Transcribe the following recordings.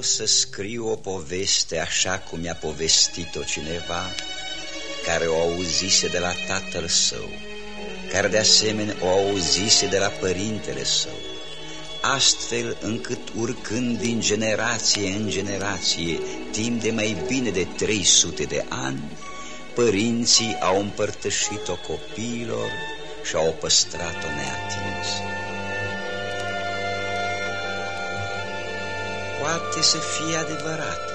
vreau să scriu o poveste așa cum mi-a povestit-o cineva care o auzise de la tatăl său, care de asemenea o auzise de la părintele său, astfel încât urcând din generație în generație, timp de mai bine de 300 de ani, părinții au împărtășit-o copiilor și au păstrat-o neatinsă. Poate să fie adevărată,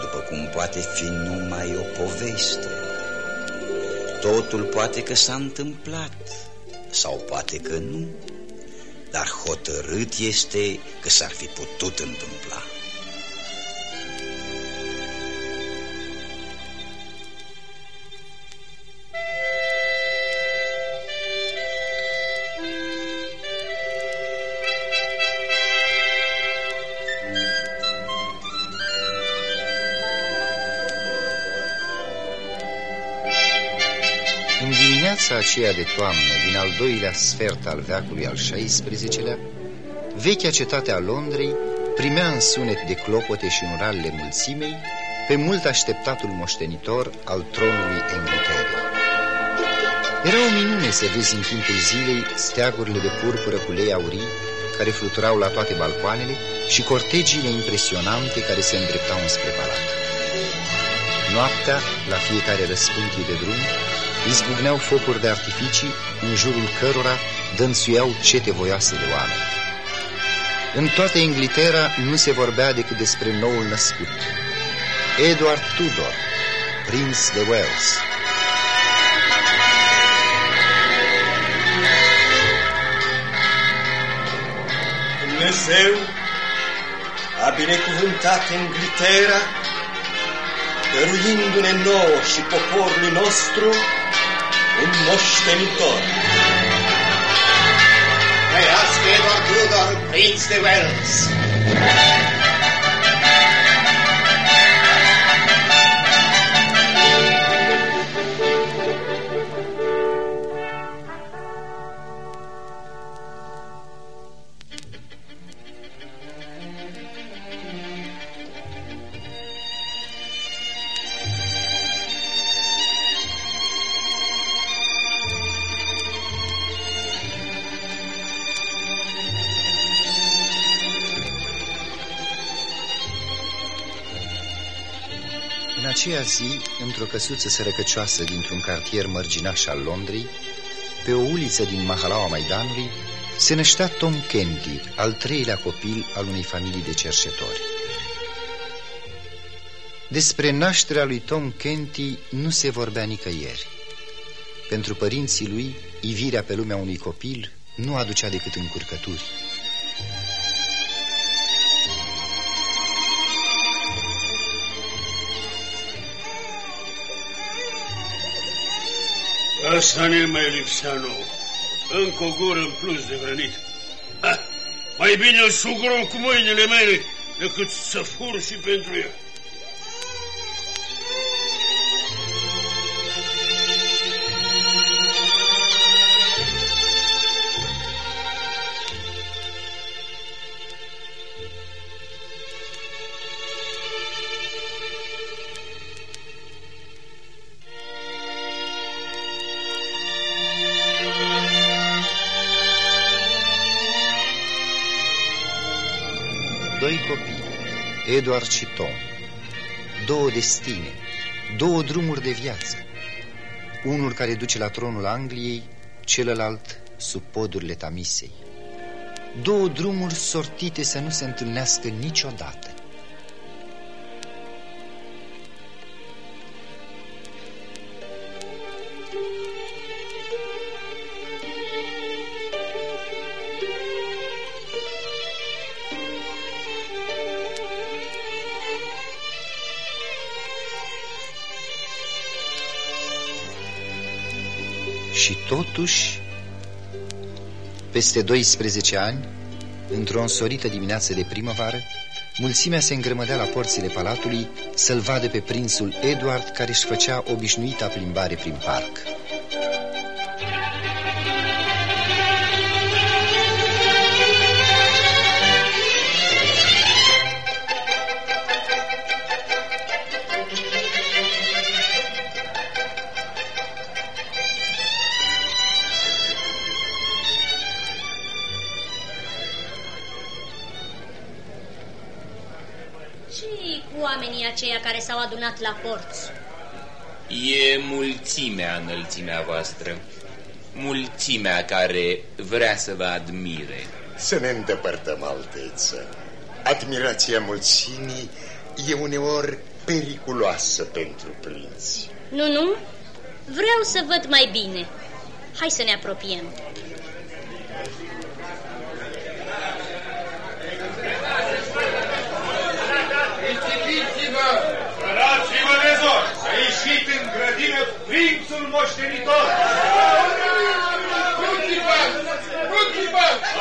după cum poate fi numai o poveste. Totul poate că s-a întâmplat, sau poate că nu, dar hotărât este că s-ar fi putut întâmpla. Aceea de toamnă, din al doilea sfert al veacului al XVI-lea, vechea cetate a Londrei primea în sunet de clopote și în ralele mulțimei pe mult așteptatul moștenitor al tronului Engliterei. Era o minune să vezi în timpul zilei steagurile de purpură cu lei aurii care fluturau la toate balcoanele și cortegiile impresionante care se îndreptau înspre palat. Noaptea, la fiecare răspântie de drum, izbucneau focuri de artificii în jurul cărora dănțuiau cete voioase de oameni. În toată Inglaterra nu se vorbea decât despre noul născut, Edward Tudor, prinț de Wales. Dumnezeu a binecuvântat Inglaterra, dăruindu-ne nouă și poporului nostru un moștenitor. Trăiască Edward Tudor, prinț de Wales! Aceea zi, într-o căsuță sărăcăcioasă dintr-un cartier mărginaș al Londrei, pe o uliță din Mahalaua Maidanului, se năștea Tom Kenty, al treilea copil al unei familii de cerșetori. Despre nașterea lui Tom Kenty nu se vorbea nicăieri. Pentru părinții lui, ivirea pe lumea unui copil nu aducea decât încurcături. Asta ne mai lipsea nou. Încă o gură în plus de vrănit. Ha, mai bine îl sugurom cu mâinile mele decât să fur și pentru el. Eduard și Tom, două destine, două drumuri de viață, unul care duce la tronul Angliei, celălalt sub podurile Tamisei. Două drumuri sortite să nu se întâlnească niciodată. Totuși, peste 12 ani, într-o însorită dimineață de primăvară, mulțimea se îngrămădea la porțile palatului să-l vadă pe prințul Edward care își făcea obișnuita plimbare prin parc. Care s-au adunat la porți? E mulțimea înălțimea voastră. Mulțimea care vrea să vă admire. Să ne îndepărtăm, alteță. Admirația mulțimii e uneori periculoasă pentru prinți. Nu, nu. Vreau să văd mai bine. Hai să ne apropiem. Fraților de zor, a ieșit în grădină prințul moștenitor.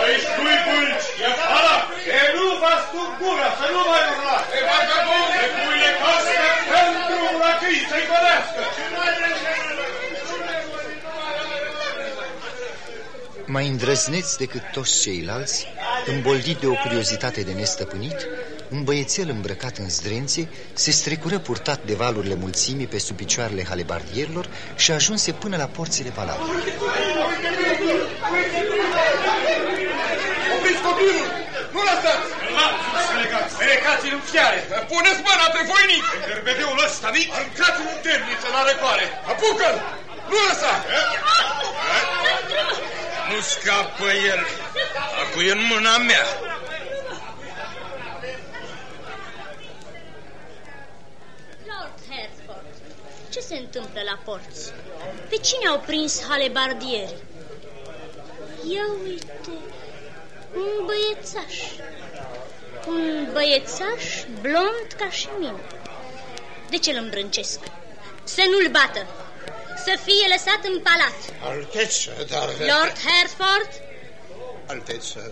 Aici tu-i bulci, e afară, e nu vă stup gura, să nu mai urlați. E vagabond, e puile cască pentru muracii să-i godească. Mai îndrăzneți decât toți ceilalți, îmboldit de o curiozitate de nestăpânit, un băiețel îmbrăcat în zdrențe se strecură purtat de valurile mulțimii pe sub picioarele halebardierilor și ajunse până la porțile palatului. Opriți copilul! Nu lăsați! Să legați! Plecați-l în fiare! Puneți mâna pe voinic! Gerbedeul ăsta mic! Aruncați-l în temniță la răcoare! Apucă-l! Nu lăsa! Nu scapă el! Acum e în mâna mea! Lord Hertford, ce se întâmplă la porți? Pe cine au prins halebardierii? Ia uite, un băiețaș. Un băiețaș blond ca și mine. De ce îl îmbrâncesc? Să nu-l bată. Să fie lăsat în palat. Alteță, dar... Lord Hertford, Alteță,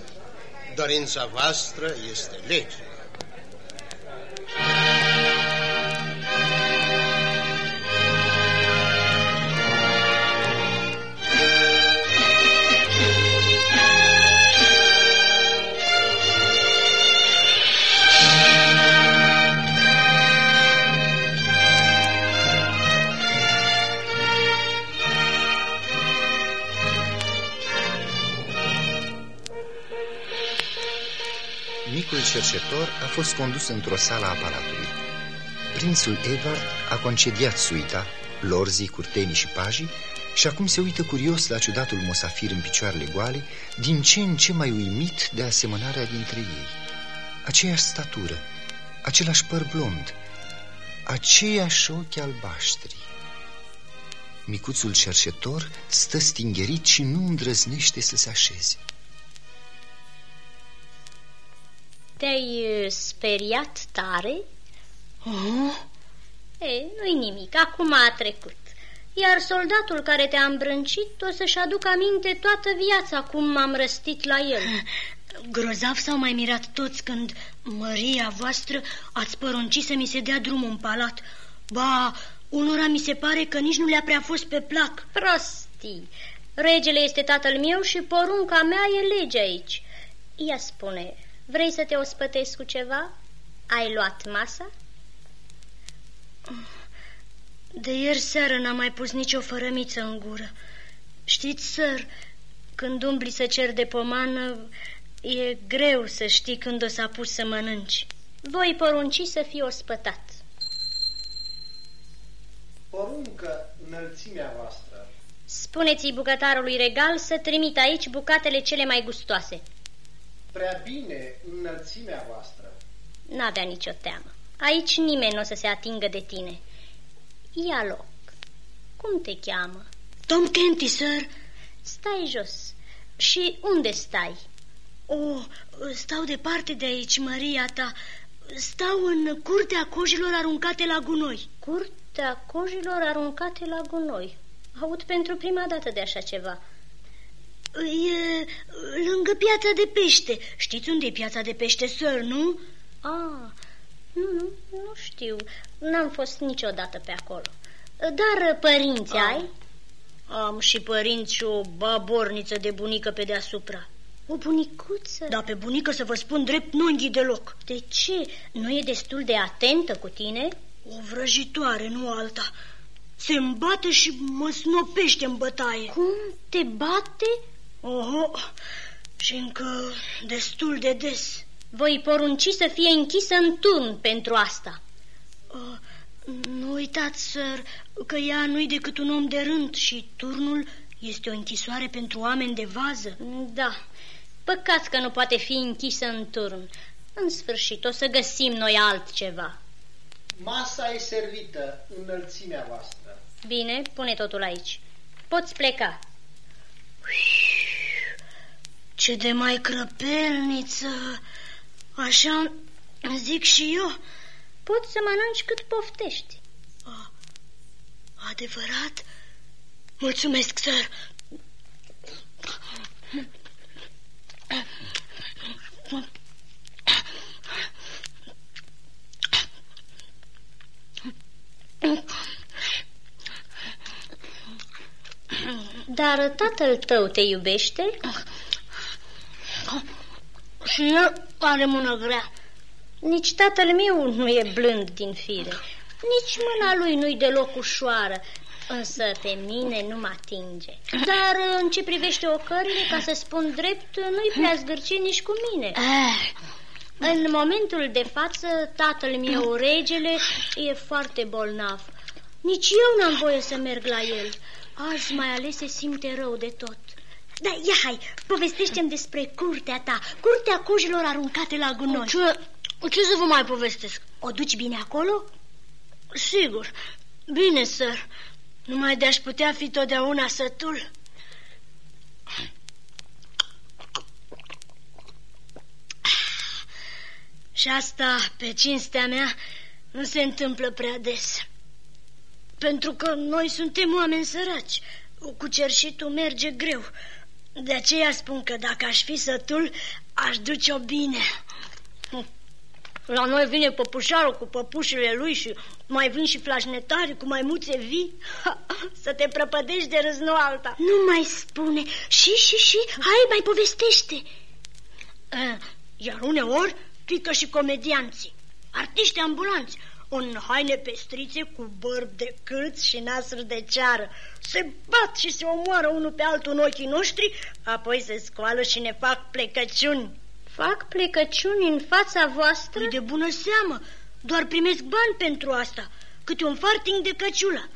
dorința voastră este lege. Micul cercetor a fost condus într-o sală a palatului. Prințul Edward a concediat suita, lorzii, curtenii și pajii și acum se uită curios la ciudatul mosafir în picioarele goale, din ce în ce mai uimit de asemănarea dintre ei. Aceeași statură, același păr blond, aceiași ochi albaștri. Micuțul cercetor stă stingerit și nu îndrăznește să se așeze. Te-ai uh, speriat tare? Oh, Ei, nu-i nimic, acum a trecut. Iar soldatul care te-a îmbrâncit o să-și aducă aminte toată viața cum m-am răstit la el. grozav s-au mai mirat toți când Maria voastră ați poruncit să mi se dea drumul în palat. Ba, unora mi se pare că nici nu le-a prea fost pe plac. Prostii. Regele este tatăl meu și porunca mea e lege aici. Ia spune, vrei să te ospătezi cu ceva? Ai luat masa? De ieri seară n-am mai pus nicio fărămiță în gură. Știți, săr, când umbli să cer de pomană, e greu să știi când o să apuci să mănânci. Voi porunci să fii ospătat. Poruncă înălțimea voastră. Spuneți-i bucătarului regal să trimit aici bucatele cele mai gustoase. Prea bine înălțimea voastră. N-avea nicio teamă. Aici nimeni nu o să se atingă de tine. Ia loc. Cum te cheamă? Tom Kenty, săr. Stai jos. Și unde stai? O, stau departe de aici, Maria ta. Stau în curtea cojilor aruncate la gunoi. Curtea cojilor aruncate la gunoi. Aud pentru prima dată de așa ceva. E lângă piața de pește. Știți unde e piața de pește, săr, nu? Ah, nu, nu, nu știu. N-am fost niciodată pe acolo. Dar părinți Ah. ai? Am și părinți și o baborniță de bunică pe deasupra. O bunicuță? Da, pe bunică să vă spun drept nu înghi deloc. De ce? Nu e destul de atentă cu tine? O vrăjitoare, nu alta. Se îmbate și mă snopește în bătaie. Cum te bate? Oho, și încă destul de des. Voi porunci să fie închisă în turn pentru asta. Uh, nu uitați, sir, că ea nu-i decât un om de rând și turnul este o închisoare pentru oameni de vază. Da, păcat că nu poate fi închisă în turn. În sfârșit, o să găsim noi altceva. Masa e servită, înălțimea voastră. Bine, pune totul aici. Poți pleca. Ce de mai crăpelniță! Așa zic și eu. Poți să mănânci cât poftești. A, adevărat? Mulțumesc, sir. Dar tatăl tău te iubește? Și el are mână grea. Nici tatăl meu nu e blând din fire. Nici mâna lui nu-i deloc ușoară. Însă pe mine nu mă atinge. Dar în ce privește ocările, ca să spun drept, nu-i prea zgârcit nici cu mine. În momentul de față, tatăl meu, regele, e foarte bolnav. Nici eu n-am voie să merg la el. Azi mai ales se simte rău de tot. Da, ia hai, povestește-mi despre curtea ta, curtea cojilor aruncate la gunoi. Ce, ce să vă mai povestesc? O duci bine acolo? Sigur, bine, sir. Numai de-aș putea fi totdeauna sătul. Și asta, pe cinstea mea, nu se întâmplă prea des. Pentru că noi suntem oameni săraci. Cu cerșitul merge greu. De aceea spun că dacă aș fi sătul, aș duce-o bine. La noi vine păpușarul cu păpușile lui și mai vin și flașnetari cu maimuțe vii. Să te prăpădești de râs, nu alta. Nu mai spune. Și, și, și, hai, mai povestește. Iar uneori pică și comedianții, artiști ambulanți, în haine pestrițe cu bărbi de câț și nasuri de ceară. Se bat și se omoară unul pe altul în ochii noștri, apoi se scoală și ne fac plecăciuni. Fac plecăciuni în fața voastră? Păi de bună seamă, doar primesc bani pentru asta, câte un farting de căciulă.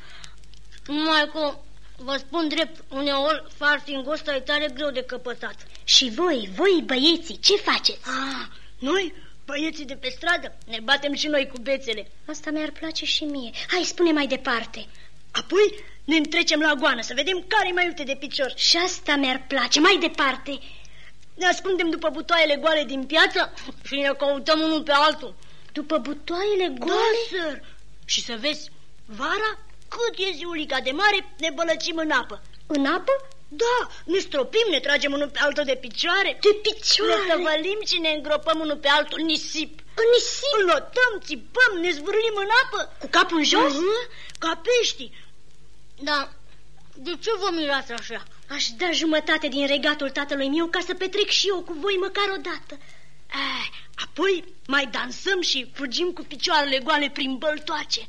Numai că, vă spun drept, uneori fartingul ăsta e tare greu de căpătat. Și voi, voi băieții, ce faceți? Ah, noi, băieții de pe stradă, ne batem și noi cu bețele. Asta mi-ar place și mie. Hai, spune mai departe. Apoi ne întrecem la goană să vedem care mai iute de picior. Și asta mi-ar place. Mai departe. Ne ascundem după butoaiele goale din piață și ne căutăm unul pe altul. După butoaiele goale? Da, sir. Și să vezi, vara, cât e ziulica de mare, ne bălăcim în apă. În apă? Da, ne stropim, ne tragem unul pe altul de picioare. De picioare? Ne tăvălim și ne îngropăm unul pe altul în nisip. În nisip? Înotăm, țipăm, ne zvârlim în apă. Cu capul în jos? Uh-huh, ca pești. Da, de ce vă mirați așa? Aș da jumătate din regatul tatălui meu ca să petrec și eu cu voi măcar o dată. Eh, apoi mai dansăm și fugim cu picioarele goale prin băltoace.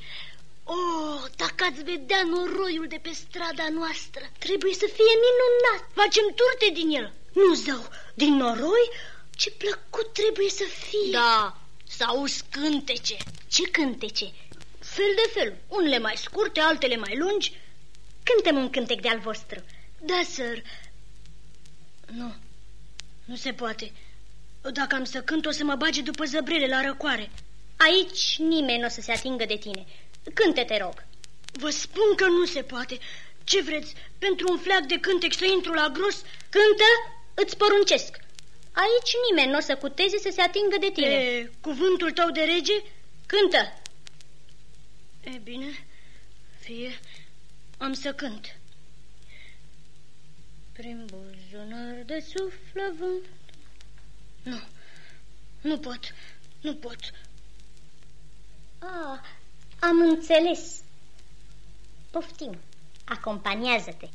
Oh, dacă ați vedea noroiul de pe strada noastră Trebuie să fie minunat. Facem turte din el. Nu, zău, din noroi? Ce plăcut trebuie să fie. Da, sau cântece. Ce cântece? Fel de fel, unele mai scurte, altele mai lungi. Cântăm un cântec de-al vostru. Da, sir. Nu, nu se poate. Dacă am să cânt, o să mă bage după zăbrele la răcoare. Aici nimeni nu o să se atingă de tine Cânte, te rog. Vă spun că nu se poate. Ce vreți? Pentru un fleac de cântec să intru la gros? Cântă, îți poruncesc. Aici nimeni nu o să cuteze să se atingă de tine. E, cuvântul tău de rege? Cântă. E bine, fie, am să cânt. Prin buzunar de suflă vânt. Nu, nu pot, nu pot. Ah, am înțeles. Poftim, acompaniază-te.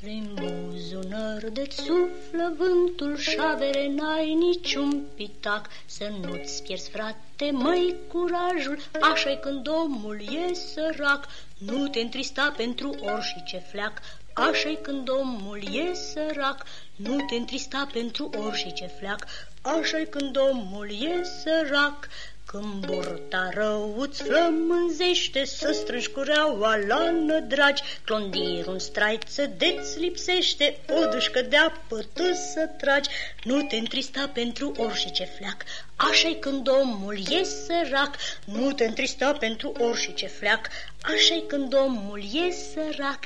Prin buzunar de suflă vântul șavere N-ai niciun pitac Să nu-ți pierzi, frate, mai curajul așa când omul e sărac Nu te întrista pentru orice fleac așa când omul e sărac, nu te întrista pentru orice fleac, așa când omul e sărac, când burta răuț îți flămânzește Să strângi cureaua la nădragi Clondir un straiță de-ți lipsește O dușcă de apă tu să tragi. Nu te întrista pentru orice fleac așa când omul e sărac Nu te întrista pentru orice fleac așa când omul e sărac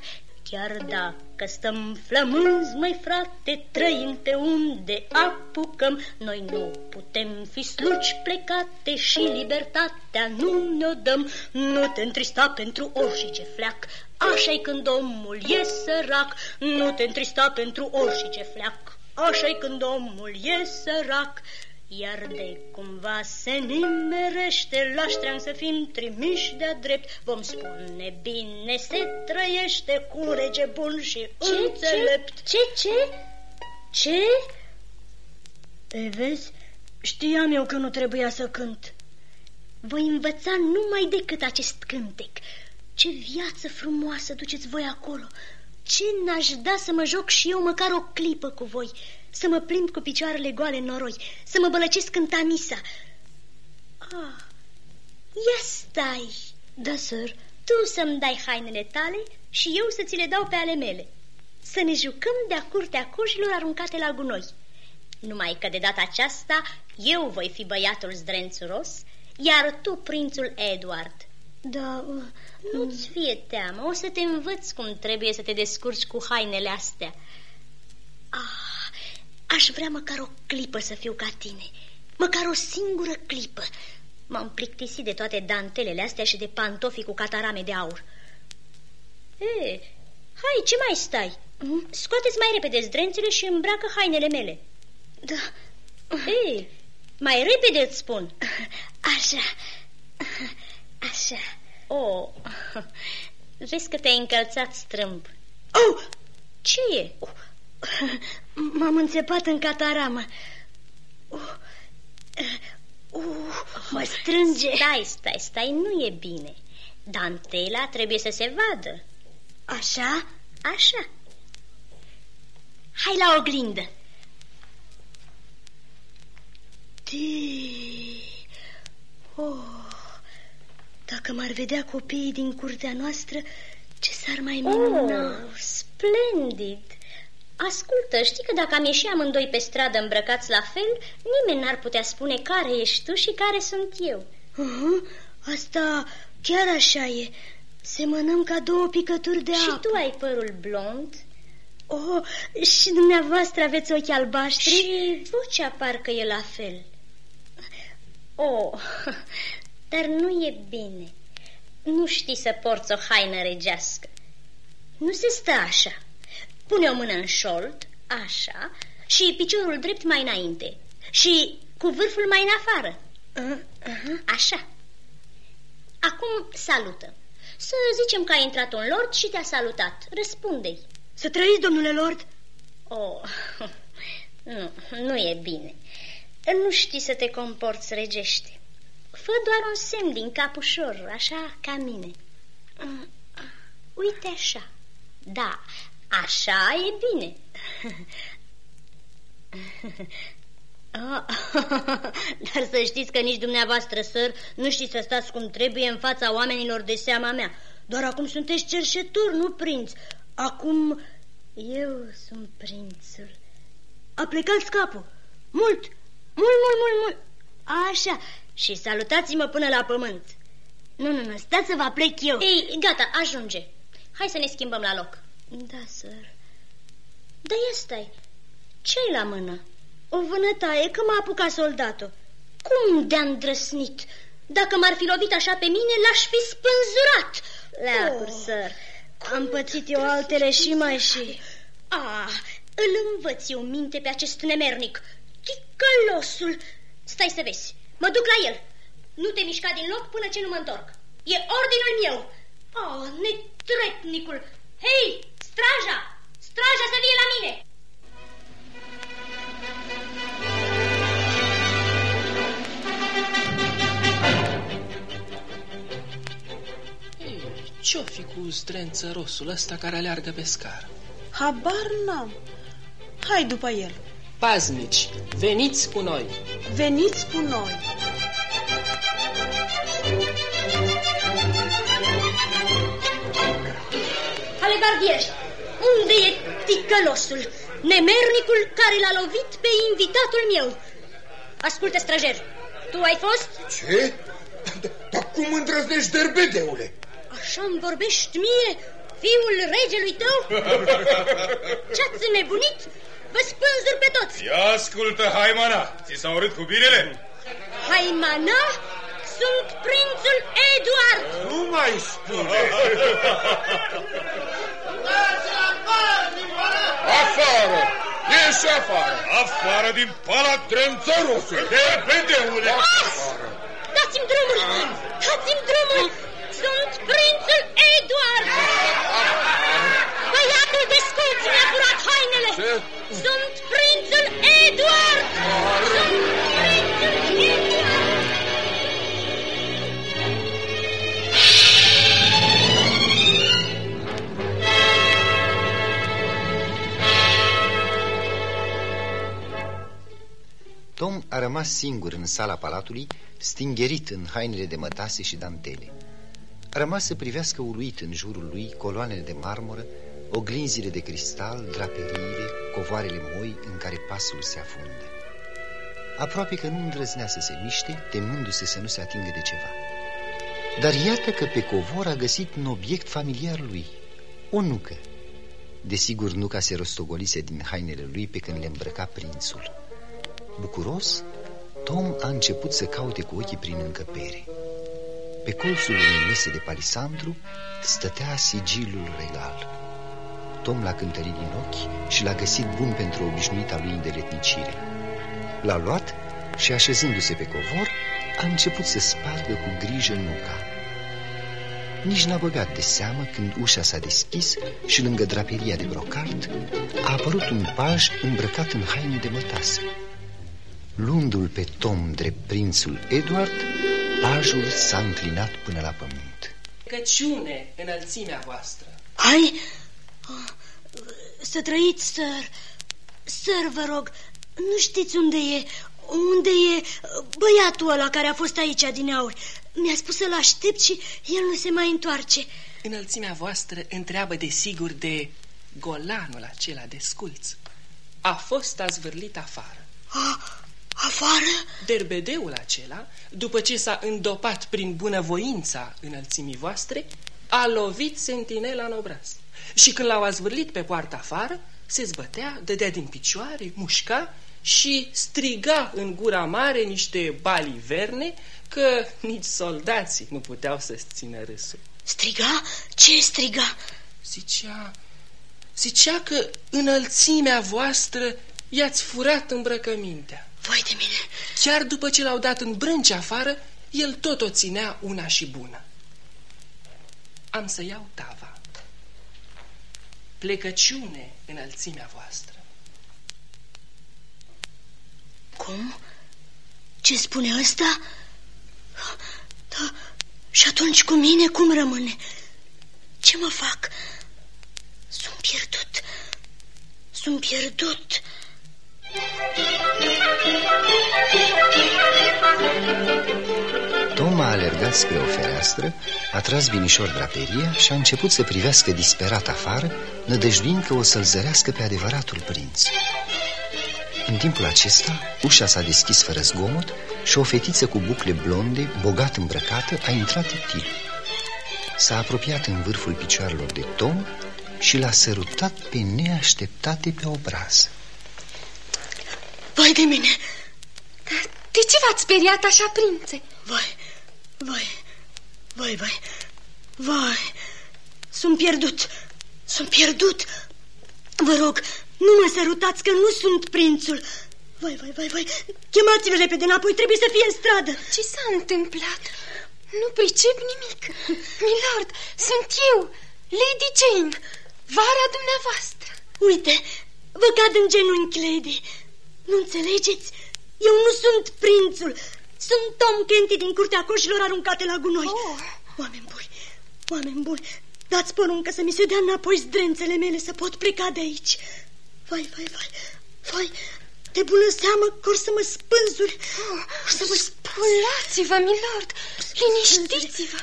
Chiar dacă stăm flămânzi, mai frate, trăim pe unde apucăm, noi nu putem fi sluci plecate și libertatea nu ne-o dăm. Nu te întrista pentru orice fleac, așa-i când omul e sărac, nu te întrista pentru orice fleac, așa-i când omul e sărac. Iar de cumva se nimerește la să fim trimiși de-a drept, vom spune bine se trăiește cu rege bun și ce, înțelept. Ce, ce, ce? Ce? Te vezi? Știam eu că nu trebuia să cânt. Voi învăța numai decât acest cântec. Ce viață frumoasă duceți voi acolo! Ce n-aș da să mă joc și eu măcar o clipă cu voi! Să mă plimb cu picioarele goale în noroi, să mă bălăcesc în tamisa. Ah, ia stai! Da, sir. Tu să-mi dai hainele tale și eu să ți le dau pe ale mele. Să ne jucăm de-a curtea cojilor aruncate la gunoi. Numai că de data aceasta eu voi fi băiatul zdrențuros, iar tu prințul Edward. Da... Uh, Nu-ți fie teamă, o să te învăț cum trebuie să te descurci cu hainele astea. Ah, Aș vrea măcar o clipă să fiu ca tine, măcar o singură clipă. M-am plictisit de toate dantelele astea și de pantofii cu catarame de aur. E, hai, ce mai stai? Mm? Scoateți mai repede zdrențele și îmbracă hainele mele. Da. Ei, mai repede îți spun. Așa, așa. Oh, vezi că te-ai încălțat strâmb. Oh! Ce e? Oh. M-am înțepat în cataramă. Uh, uh, mă strânge. Stai, stai, stai, nu e bine. Dantela trebuie să se vadă. Așa? Așa. Hai la oglindă. Oh, dacă m-ar vedea copiii din curtea noastră, ce s-ar mai minuna. Oh, splendid! Ascultă, știi că dacă am ieșit amândoi pe stradă îmbrăcați la fel, nimeni n-ar putea spune care ești tu și care sunt eu. Uh-huh, asta chiar așa e. Semănăm ca două picături de și apă. Și tu ai părul blond? Oh, și dumneavoastră aveți ochi albaștri? Și vocea parcă e la fel. Oh, dar nu e bine. Nu știi să porți o haină regească. Nu se stă așa. Pune o mână în șold, așa, și piciorul drept mai înainte și cu vârful mai în afară. Uh-huh. Așa. Acum salută. Să zicem că a intrat un lord și te-a salutat. Răspunde-i. Să trăiți, domnule lord? Oh, nu, nu e bine. Nu știi să te comporți regește. Fă doar un semn din capușor, așa ca mine. Uite așa. Da, Așa e bine. Ah, dar să știți că nici dumneavoastră, săr, nu știți să stați cum trebuie în fața oamenilor de seama mea. Doar acum sunteți cerșetori, nu prinț. Acum eu sunt prințul. A plecat capul. Mult, mult, mult, mult, mult. Așa, și salutați-mă până la pământ. Nu, nu, nu, stați să vă plec eu. Ei, gata, ajunge. Hai să ne schimbăm la loc. Da, sir. Da, ia stai. ce la mână? O vânătaie, că m-a apucat soldatul. Cum de-a îndrăsnit? Dacă m-ar fi lovit așa pe mine, l-aș fi spânzurat. Leacuri, oh. sir. Am pățit eu altele și mai și... Ah, îl învăț eu minte pe acest nemernic. Ticălosul! Stai să vezi, mă duc la el. Nu te mișca din loc până ce nu mă întorc. E ordinul meu. Oh, netretnicul! Hei, Straja! Straja să vie la mine! Ce-o fi cu zdrență rosul ăsta care aleargă pe scară? Habar n-am. Hai după el. Paznici, veniți cu noi. Veniți cu noi. Halebardieri, unde e ticălosul, nemernicul care l-a lovit pe invitatul meu? Ascultă, străjer, tu ai fost? Ce? Dar cum îndrăznești, derbedeule? Așa-mi vorbești mie, fiul regelui tău? Ce-ați nebunit? Vă spânzuri pe toți! Ia ascultă, Haimana, ți s-a urât cu binele? Haimana? Sunt prințul Eduard! Nu mai spune! afară! Ieși afară! Afară din palat drănțărosul! De pedeule! Afară! Dați-mi drumul! Dați-mi drumul! Sunt prințul Eduard! Băiatul de scuț mi-a furat hainele! Ce? Sunt prințul Eduard! Sunt prințul Eduard! Tom a rămas singur în sala palatului, stingerit în hainele de mătase și dantele. A rămas să privească uluit în jurul lui coloanele de marmură, oglinzile de cristal, draperiile, covoarele moi în care pasul se afundă. Aproape că nu îndrăznea să se miște, temându-se să nu se atingă de ceva. Dar iată că pe covor a găsit un obiect familiar lui, o nucă. Desigur, nuca se rostogolise din hainele lui pe când le îmbrăca prințul. Bucuros, Tom a început să caute cu ochii prin încăpere. Pe colțul unei mese de palisandru stătea sigilul regal. Tom l-a cântărit din ochi și l-a găsit bun pentru obișnuita lui îndeletnicire. L-a luat și, așezându-se pe covor, a început să spargă cu grijă nuca. Nici n-a băgat de seamă când ușa s-a deschis și lângă draperia de brocart a apărut un paj îmbrăcat în haine de mătase. Luându-l pe Tom drept prințul Edward, pajul s-a înclinat până la pământ. Căciune înălțimea voastră. Hai, să trăiți, săr. Săr, vă rog, nu știți unde e, unde e băiatul ăla care a fost aici adineauri. Mi-a spus să-l aștept și el nu se mai întoarce. Înălțimea voastră întreabă de sigur de golanul acela de sculț. A fost azvârlit afară. A, afară? Derbedeul acela, după ce s-a îndopat prin bunăvoința înălțimii voastre, a lovit sentinela în obraz. Și când l-au azvârlit pe poartă afară, se zbătea, dădea din picioare, mușca și striga în gura mare niște baliverne că nici soldații nu puteau să-ți țină râsul. Striga? Ce striga? Zicea, zicea că înălțimea voastră i-ați furat îmbrăcămintea. Vai de mine! Chiar după ce l-au dat în brânci afară, el tot o ținea una și bună. Am să iau tava. Plecăciune înălțimea voastră. Cum? Ce spune ăsta? Da, și atunci cu mine cum rămâne? Ce mă fac? Sunt pierdut. Sunt pierdut. Tom a alergat spre o fereastră, a tras binișor draperia și a început să privească disperat afară, nădăjduind că o să-l zărească pe adevăratul prinț. În timpul acesta, ușa s-a deschis fără zgomot și o fetiță cu bucle blonde, bogat îmbrăcată, a intrat tiptil. S-a apropiat în vârful picioarelor de Tom și l-a sărutat pe neașteptate pe obraz. Vai de mine! Dar de ce v-ați speriat așa, prințe? Vai, vai, vai, vai, vai, sunt pierdut, sunt pierdut. Vă rog, nu mă sărutați că nu sunt prințul. Vai, vai, vai, vai, chemați-l repede înapoi, trebuie să fie în stradă. Ce s-a întâmplat? Nu pricep nimic. Milord, sunt eu, Lady Jane, vara dumneavoastră. Uite, vă cad în genunchi, Lady. Nu înțelegeți? Eu nu sunt prințul. Sunt Tom Kenty din curtea coșilor aruncate la gunoi. Oh. Oameni buni, oameni buni, Dați poruncă să mi se dea înapoi zdrențele mele să pot pleca de aici. Vai, vai, vai, vai, de bună seamă că or să mă spânzuri. Oh, să mă spulați-vă, milord, liniștiți-vă.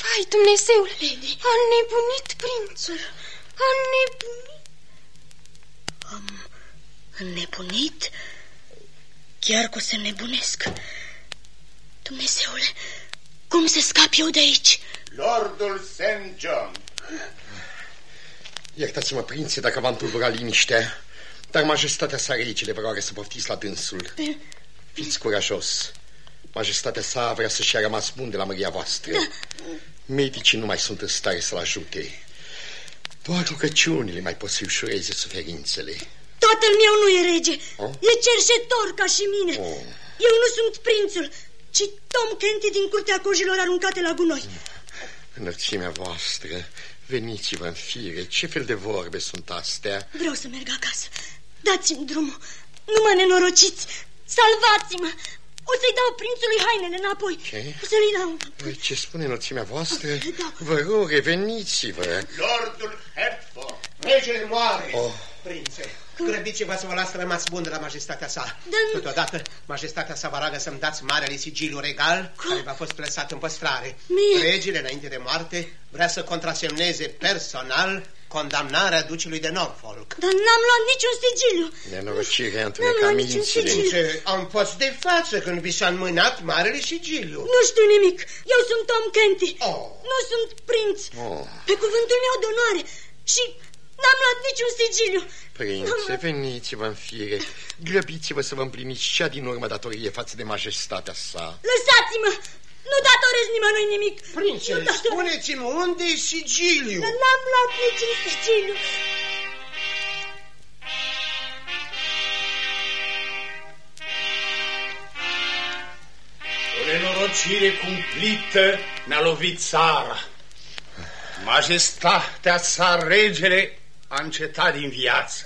Vai, Dumnezeule, a nebunit prințul, a nebunit. Am înnebunit? Chiar că o să nebunesc. Dumnezeule, cum să scap eu de aici? Lordul St. John. Iertați-mă, prințe, dacă v-am tulburat liniștea, dar majestatea sa regele vă să poftiți la dânsul. Fiți curajos. Majestatea sa vrea să-și ia rămas bun de la măria voastră. Da. Medicii nu mai sunt în stare să-l ajute. Doar rugăciunile mai pot să ușureze suferințele. Tatăl meu nu e rege. Oh? E cerșetor ca și mine. Oh. Eu nu sunt prințul, ci Tom Kenty din curtea cojilor aruncate la gunoi. Înălțimea voastră, veniți-vă în fire. Ce fel de vorbe sunt astea? Vreau să merg acasă. Dați-mi drumul. Nu mă nenorociți. Salvați-mă. O să-i dau prințului hainele înapoi. Ce? O să-i dau Păi ce spune înălțimea voastră? Da. Vă rog, reveniți-vă. Lordul Hertford, regele moare. Oh. Prințe, grăbiți-vă să vă las rămas bun de la majestatea sa. Da, Totodată, majestatea sa vă ragă să-mi dați marele sigiliu regal Cum? care v-a fost plăsat în păstrare. Mie? Regele, înainte de moarte, vrea să contrasemneze personal condamnarea ducelui de Norfolk. Dar n-am luat niciun sigiliu. Nenorocirea întuneca mințile. Am fost de față când vi s-a înmânat marele sigiliu. Nu știu nimic. Eu sunt Tom Kenty. Oh. Nu sunt prinț. Oh. Pe cuvântul meu de onoare. Și N-am luat niciun sigiliu. Prințe, veniți-vă în fire. Grăbiți-vă să vă împliniți cea din urmă datorie față de majestatea sa. Lăsați-mă! Nu datorez nimănui nimic. Prințe, spuneți-mi unde e sigiliu? N-am luat niciun sigiliu. O nenorocire cumplită ne-a lovit țara. Majestatea sa, regele, a încetat din viață.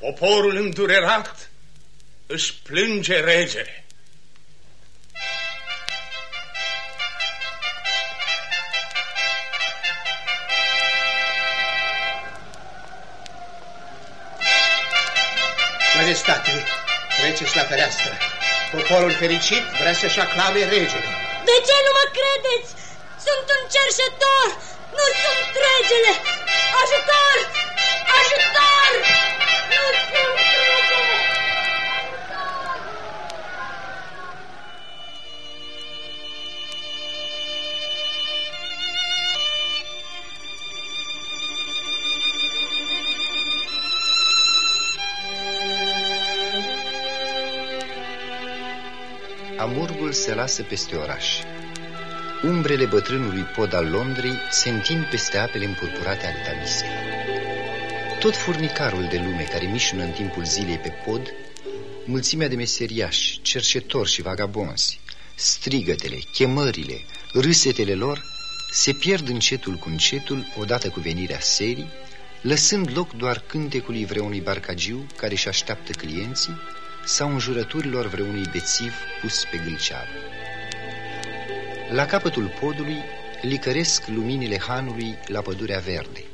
Poporul îndurerat își plânge regele. Majestate, treceți la fereastră. Poporul fericit vrea să-și aclame regele. De ce nu mă credeți? Sunt un cerșetor! Nu sunt regele! Ajutor! Ajutor! Nu sunt regele! Amurgul se lasă peste oraș. Umbrele bătrânului pod al Londrei se întind peste apele împurpurate ale Tamisei. Tot furnicarul de lume care mișună în timpul zilei pe pod, mulțimea de meseriași, cercetori și vagabonzi, strigătele, chemările, râsetele lor, se pierd încetul cu încetul odată cu venirea serii, lăsând loc doar cântecului vreunui barcagiu care își așteaptă clienții sau înjurăturilor vreunui bețiv pus pe gâlceavă. La capătul podului licăresc luminile hanului la pădurea verde.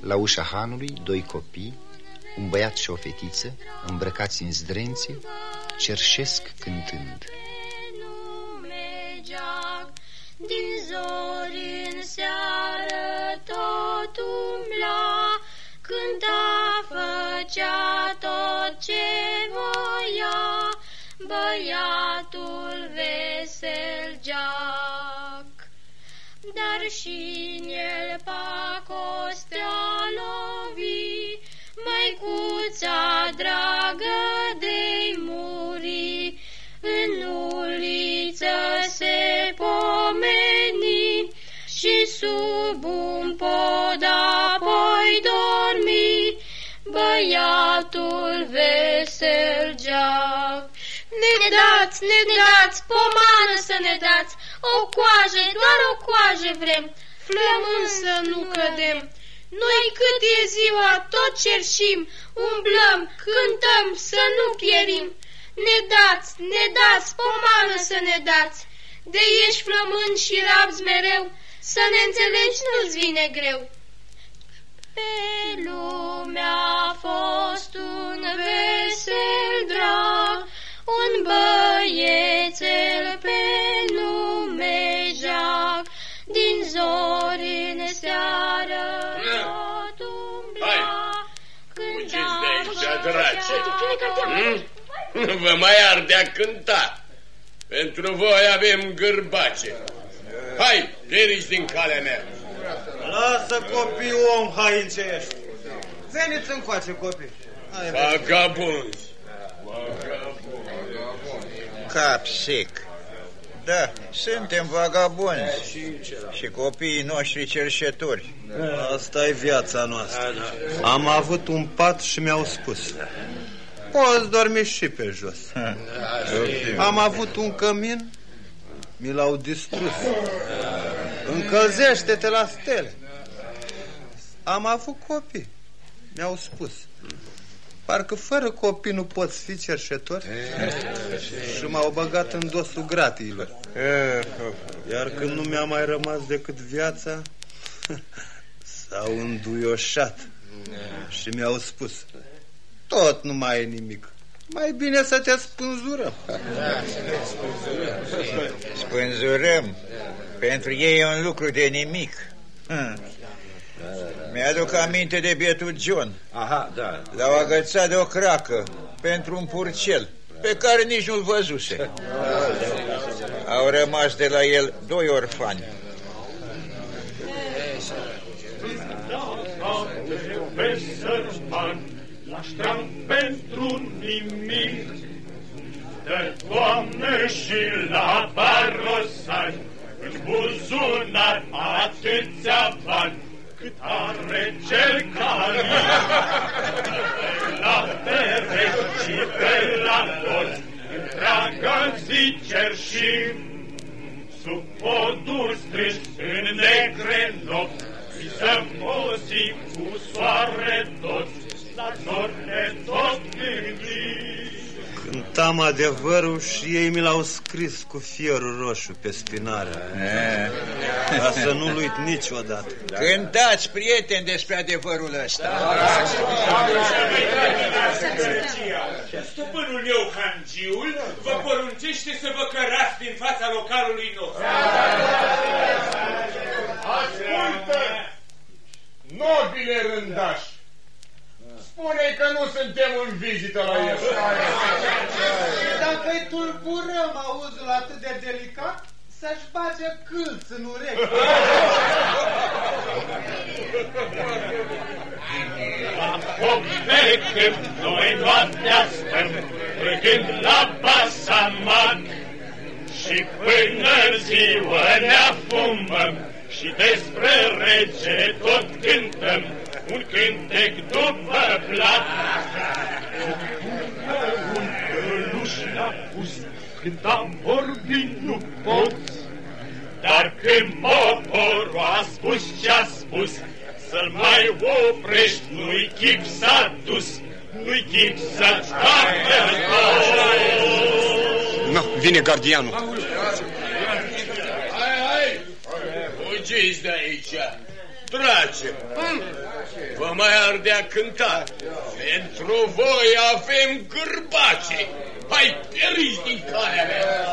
La ușa hanului, doi copii, un băiat și o fetiță, îmbrăcați în zdrențe, cerșesc cântând. Din zori în seară tot umbla, Cânta, făcea tot ce voia, băiatul vesel Dar și în el pacostea lovi, măicuța dragă de muri, în uliță se pomeni și sub un pod apoi dormi, băiatul vesel geac. Ne dați, ne dați, pomană să ne dați, o coajă, doar o coajă vrem, flămând să nu cădem. Noi cât e ziua tot cerșim, umblăm, cântăm să nu pierim. Ne dați, ne dați, pomană să ne dați, de ești flămând și rabzi mereu, să ne înțelegi nu-ți vine greu. Pe lume a fost un vesel drag, un băiețel pe nume Jac, din zori în seară tot umbla, Fugiți de aici, drace! Hmm? Vă mai ardea cânta. Pentru voi avem gârbace. Hai, pieriți din calea mea. Lasă copii om, haince ești. Veniți încoace, copii. Hai, Vagabonzi. Cap sec. Da, suntem vagabonzi și copiii noștri cerșetori. asta e viața noastră. Am avut un pat și mi-au spus. Poți dormi și pe jos. Am avut un cămin, mi l-au distrus. Încălzește-te la stele. Am avut copii, mi-au spus. Parcă fără copii nu poți fi cerșetor. Și m-au băgat în dosul gratiilor. Iar când nu mi-a mai rămas decât viața S-au înduioșat. Și mi-au spus Tot nu mai e nimic. Mai bine să te spânzurăm. Spânzurăm. Pentru ei e un lucru de nimic. Hm. Mi-aduc aminte de bietul John. Aha, da. L-au agățat de o cracă pentru un purcel pe care nici nu-l văzuse. Au rămas de la el doi orfani. pe sărman, la ștram pentru nimic. De Doamne și la barosani, în buzunar atâția bani, cât are cel care la perechi și pe la toți, întreagă zi cerșim, sub poduri strâns în negre nopți, să pozi cu soare toți, la nor ne tot gândim. Cântam adevărul și ei mi l-au scris cu fierul roșu pe spinare. Ca să nu-l uit niciodată. Cântați, prieteni, despre adevărul ăsta. Stăpânul meu, Hangiul, vă poruncește să vă cărați din fața localului nostru. Ascultă, nobile rândași, spune că nu suntem în vizită la el. Dacă îi tulburăm auzul atât de delicat, să-și bage câlț în urechi. Pe când noi noaptea stăm, trecând la pasamac, și până ziua ne afumăm, și despre rege tot cântăm, un cântec după plat. Un căluș l-a pus, când am vorbit nu poți, dar când poporul a spus ce-a spus, să-l mai oprești, nu-i chip s-a dus, nu-i chip să-ți facă Na, vine gardianul. Hai, hai! Fugiți de aici! Drace! Vă mai ardea cânta! Pentru voi avem gârbace! Hai, pieriți din calea mea!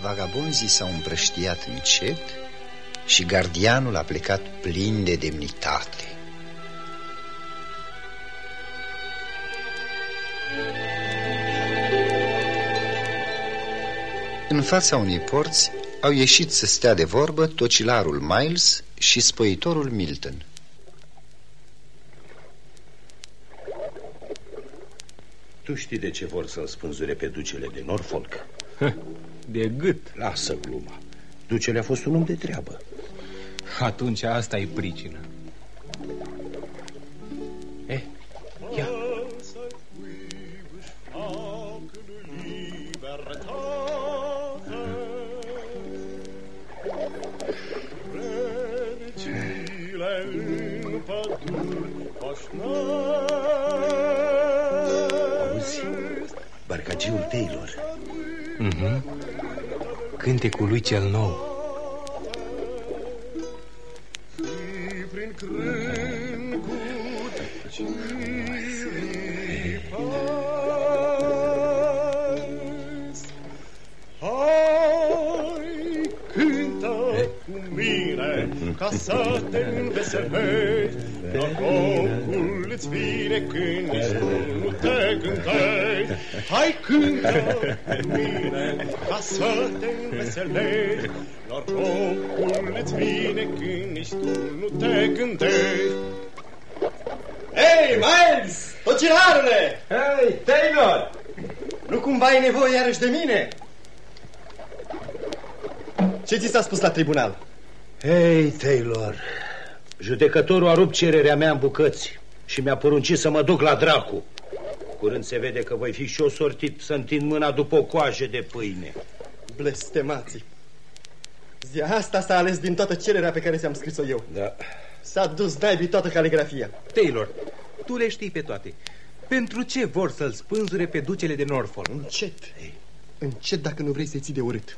Vagabonzii s-au împrăștiat încet și gardianul a plecat plin de demnitate. În fața unei porți au ieșit să stea de vorbă tocilarul Miles și spăitorul Milton. Tu știi de ce vor să-l spânzure pe ducele de Norfolk? De gât. Lasă gluma. Ducele a fost un om de treabă. Atunci asta e pricina. Cu mine ca să te înveselești. Norocul îți vine când nici tu nu te gândești. Hai, cântă cu mine ca să te înveselești. Nici tu nu te gândești. Hei, Miles! Tocilarule! Hei, Taylor! Nu cumva ai nevoie iarăși de mine? Ce ți s-a spus la tribunal? Hei, Taylor, judecătorul a rupt cererea mea în bucăți și mi-a poruncit să mă duc la dracu. Curând se vede că voi fi și eu sortit să întind mâna după o coajă de pâine. Blestemații! Zia asta s-a ales din toată cererea pe care ți-am scris-o eu. Da. S-a dus naibii toată caligrafia. Taylor, tu le știi pe toate. Pentru ce vor să-l spânzure pe ducele de Norfolk? Încet. Încet dacă nu vrei să-i ții de urât.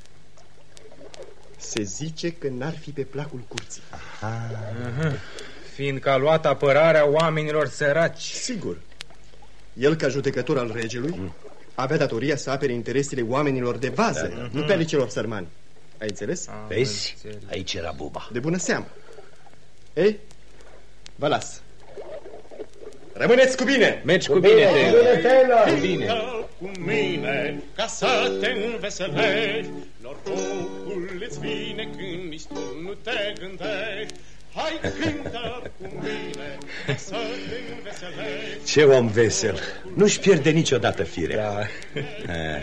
Se zice că n-ar fi pe placul curții. Aha. Fiindcă a luat apărarea oamenilor săraci. Sigur. El, ca judecător al regelui, mm. avea datoria să apere interesele oamenilor de bază, da. nu pe ale celor sărmani. Ai înțeles? Am Vezi? Înțeles. Aici era buba. De bună seamă. Ei, vă las. Rămâneți cu bine! Mergi cu, cu bine, bine Taylor! Cu bine! Cu mine, ca să te înveselești, norocul îți vine când nici tu nu te gândești. Hai, cântă cu mine, ca să te înveselești. Ce om vesel! Nu-și pierde niciodată firea. Da.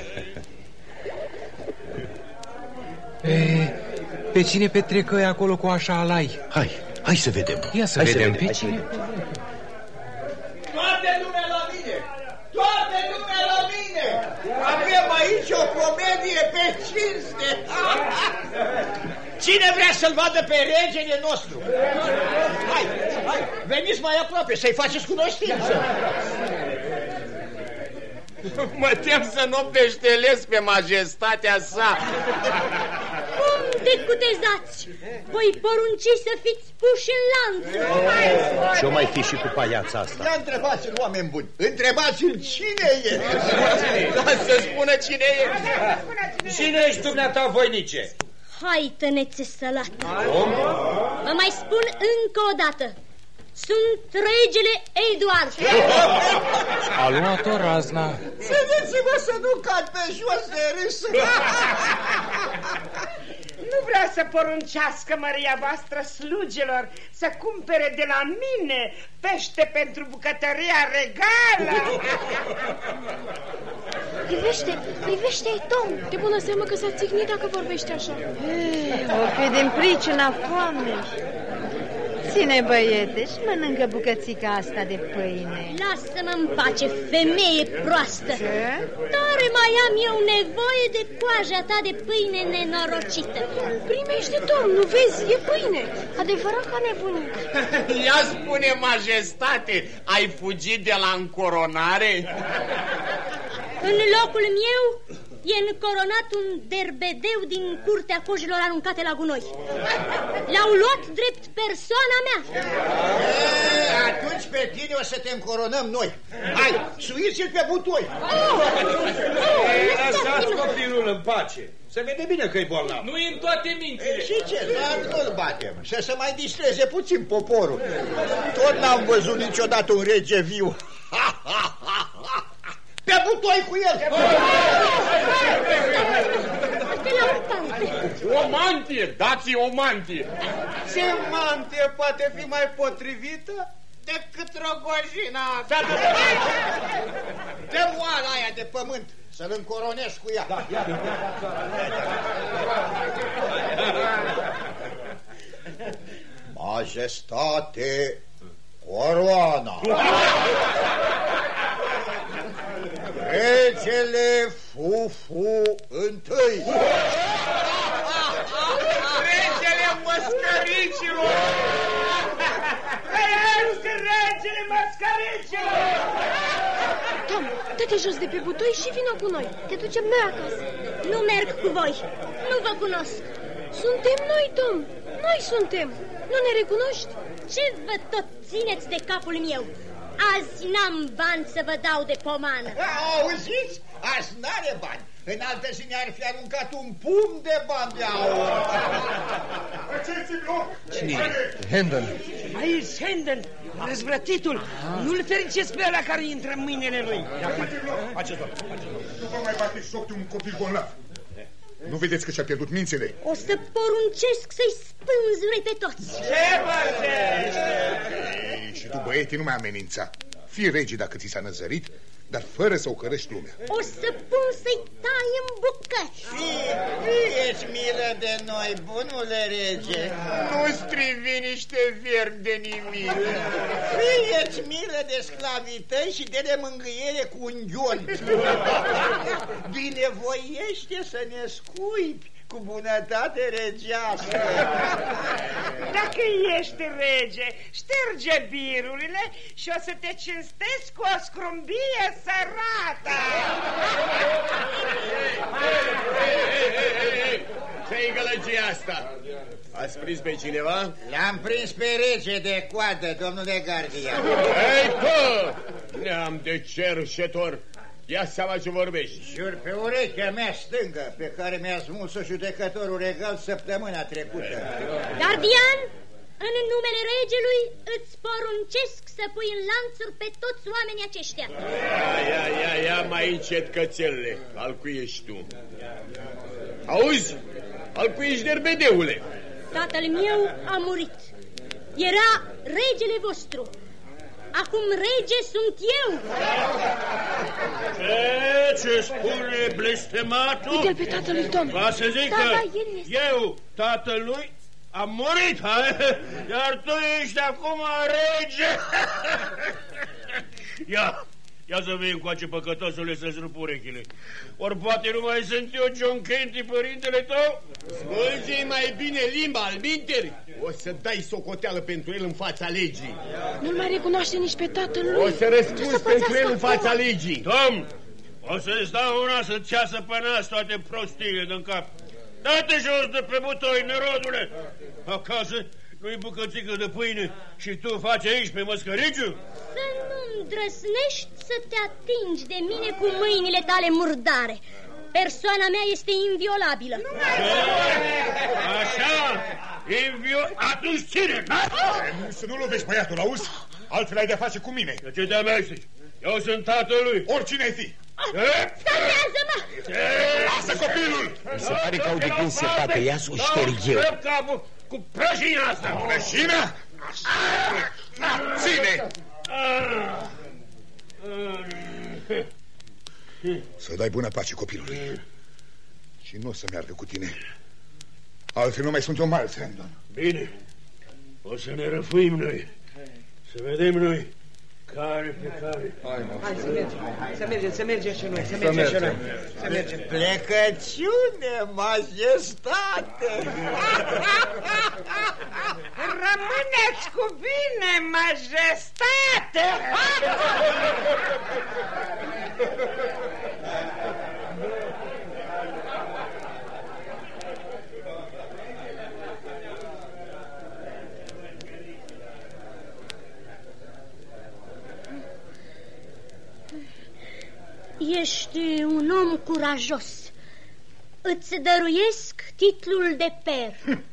E, pe cine petrecă acolo cu așa alai? Hai, hai să vedem. Ia să hai vedem. Să vedem. Pe cine? Toate lumea la mine! Toate lumea la mine! Avem aici o comedie pe cinste! Cine vrea să-l vadă pe regele nostru? Hai, hai, veniți mai aproape, să-i faceți cunoștință! Mă tem să nu peștelesc pe majestatea sa. Cum de cutezați? Voi porunci să fiți puși în lanț. Ce-o mai fi și cu paiața asta? Ia întrebați-l, oameni buni. Întrebați-l cine e. Da, să spună cine e. Cine ești dumneata, voinice? Hai, tănețe sălată. Vă mai spun încă o dată. Sunt regele Eduard. A luat-o razna. Țineți-vă să nu cad pe jos de râs. Nu vrea să poruncească Maria voastră slugilor să cumpere de la mine pește pentru bucătăria regală. Privește, privește-i, Tom. De bună seamă că s-a țignit dacă vorbește așa. Ei, o fi din pricina foamei. Ține, băiete, și mănâncă bucățica asta de pâine. Lasă-mă în pace, femeie proastă. Ce? Tare mai am eu nevoie de coaja ta de pâine nenorocită. Primește, Tom, nu vezi? E pâine. Adevărat ca nebunul. Ia spune, majestate, ai fugit de la încoronare? În locul meu e încoronat un derbedeu din curtea cojelor aruncate la gunoi. L-au luat drept persoana mea. E, atunci pe tine o să te încoronăm noi. Hai, suiți-l pe butoi. Oh, Ei, lăsați copilul în pace. Se vede bine că e bolnav. Nu în toate mințile. Și ce, dar nu-l batem. Să se mai distreze puțin poporul. Tot n-am văzut niciodată un rege viu. Pe butoi cu el! O mantie, dați o mantie. Ce mantie poate fi mai potrivită decât rogojina asta? Dă oala aia de pământ, să-l încoronesc cu ea. Da, ia. Majestate, coroana. Regele Fufu întâi. Regele măscăricilor! Trăiesc regele măscăricilor! Tom, dă-te jos de pe butoi și vină cu noi. Te ducem noi acasă. Nu merg cu voi. Nu vă cunosc. Suntem noi, Tom. Noi suntem. Nu ne recunoști? Ce vă tot țineți de capul meu? Azi n-am bani să vă dau de pomană. Auziți? Azi n-are bani. În altă zi ne-ar fi aruncat un pum de bani de aur. Cine Hendon. Aici, Hendon, răzvrătitul. Nu-l fericesc pe ăla care intră în mâinile lui. Faceți, Nu vă mai bate șoc de un copil bolnav. Nu vedeți că și-a pierdut mințele? O să poruncesc să-i spânzure pe toți. Ce părtește? Ei, și tu, băiete, nu mai amenința. Fii rege dacă ți s-a năzărit, dar fără să o cărăști lumea. O să pun să-i tai în bucăți. Fie-ți milă de noi, bunule rege. Nu strivi niște vierni de nimic. Fie-ți milă de sclavii tăi și de mângâiere cu un ghion. Binevoiește să ne scuipi cu bunătate regească. Dacă ești rege, șterge birurile și o să te cinstesc cu o scrumbie sărată. Ce-i gălăgia asta? Ați prins pe cineva? L-am prins pe rege de coadă, domnule gardian. Ei, tu! Neam de cerșetor! Ia seama ce vorbești. Jur pe urechea mea stângă, pe care mi-a smuls-o judecătorul regal săptămâna trecută. Gardian, în numele regelui îți poruncesc să pui în lanțuri pe toți oamenii aceștia. Ia, ia, ia, ia mai încet cățelele. Al cui ești tu? Auzi? Al cui ești derbedeule? Tatăl meu a murit. Era regele vostru. Acum rege sunt eu. Ce, ce spune blestematul? Uite-l pe tatălui Tom. Va să zic Da, că da, el este. eu, tatălui, am murit, ha? iar tu ești acum rege. Ia, ia să vii încoace păcătosule să-ți rup urechile. Ori poate nu mai sunt eu John Canty, părintele tău? Smulge mai bine limba, albinteri. O să dai socoteală pentru el în fața legii. Nu-l mai recunoaște nici pe tatăl lui. O să răspunzi pentru el în fața legii. Tom, o să-ți dau una să ceasă pe nas toate prostiile din cap. Dă-te jos de pe butoi, nerodule! Acasă nu-i bucățică de pâine și tu faci aici pe măscăriciu? Să nu îndrăsnești să te atingi de mine cu mâinile tale murdare. Persoana mea este inviolabilă. Așa? Invio... Atunci ține! Să nu lovești băiatul, auzi? Altfel ai de-a face cu mine. De ce te amesteci? Eu sunt tatălui. Oricine ai fi. Salvează-mă! Lasă copilul! Mi se pare că au de gând setate, ia să o șterg eu. Dau capul cu prăjina asta! Prăjina? Ține! Să dai bună pace copilului. Și nu o să meargă cu tine. Altfel nu mai sunt eu mal, Sandon. Bine, o să ne răfuim noi. Să vedem noi care pe care. Hai să mergem, să mergem, să mergem și noi, să mergem și noi. Să mergem. Plecăciune, majestate! Rămâneți cu bine, majestate! Ești un om curajos. Îți dăruiesc titlul de per.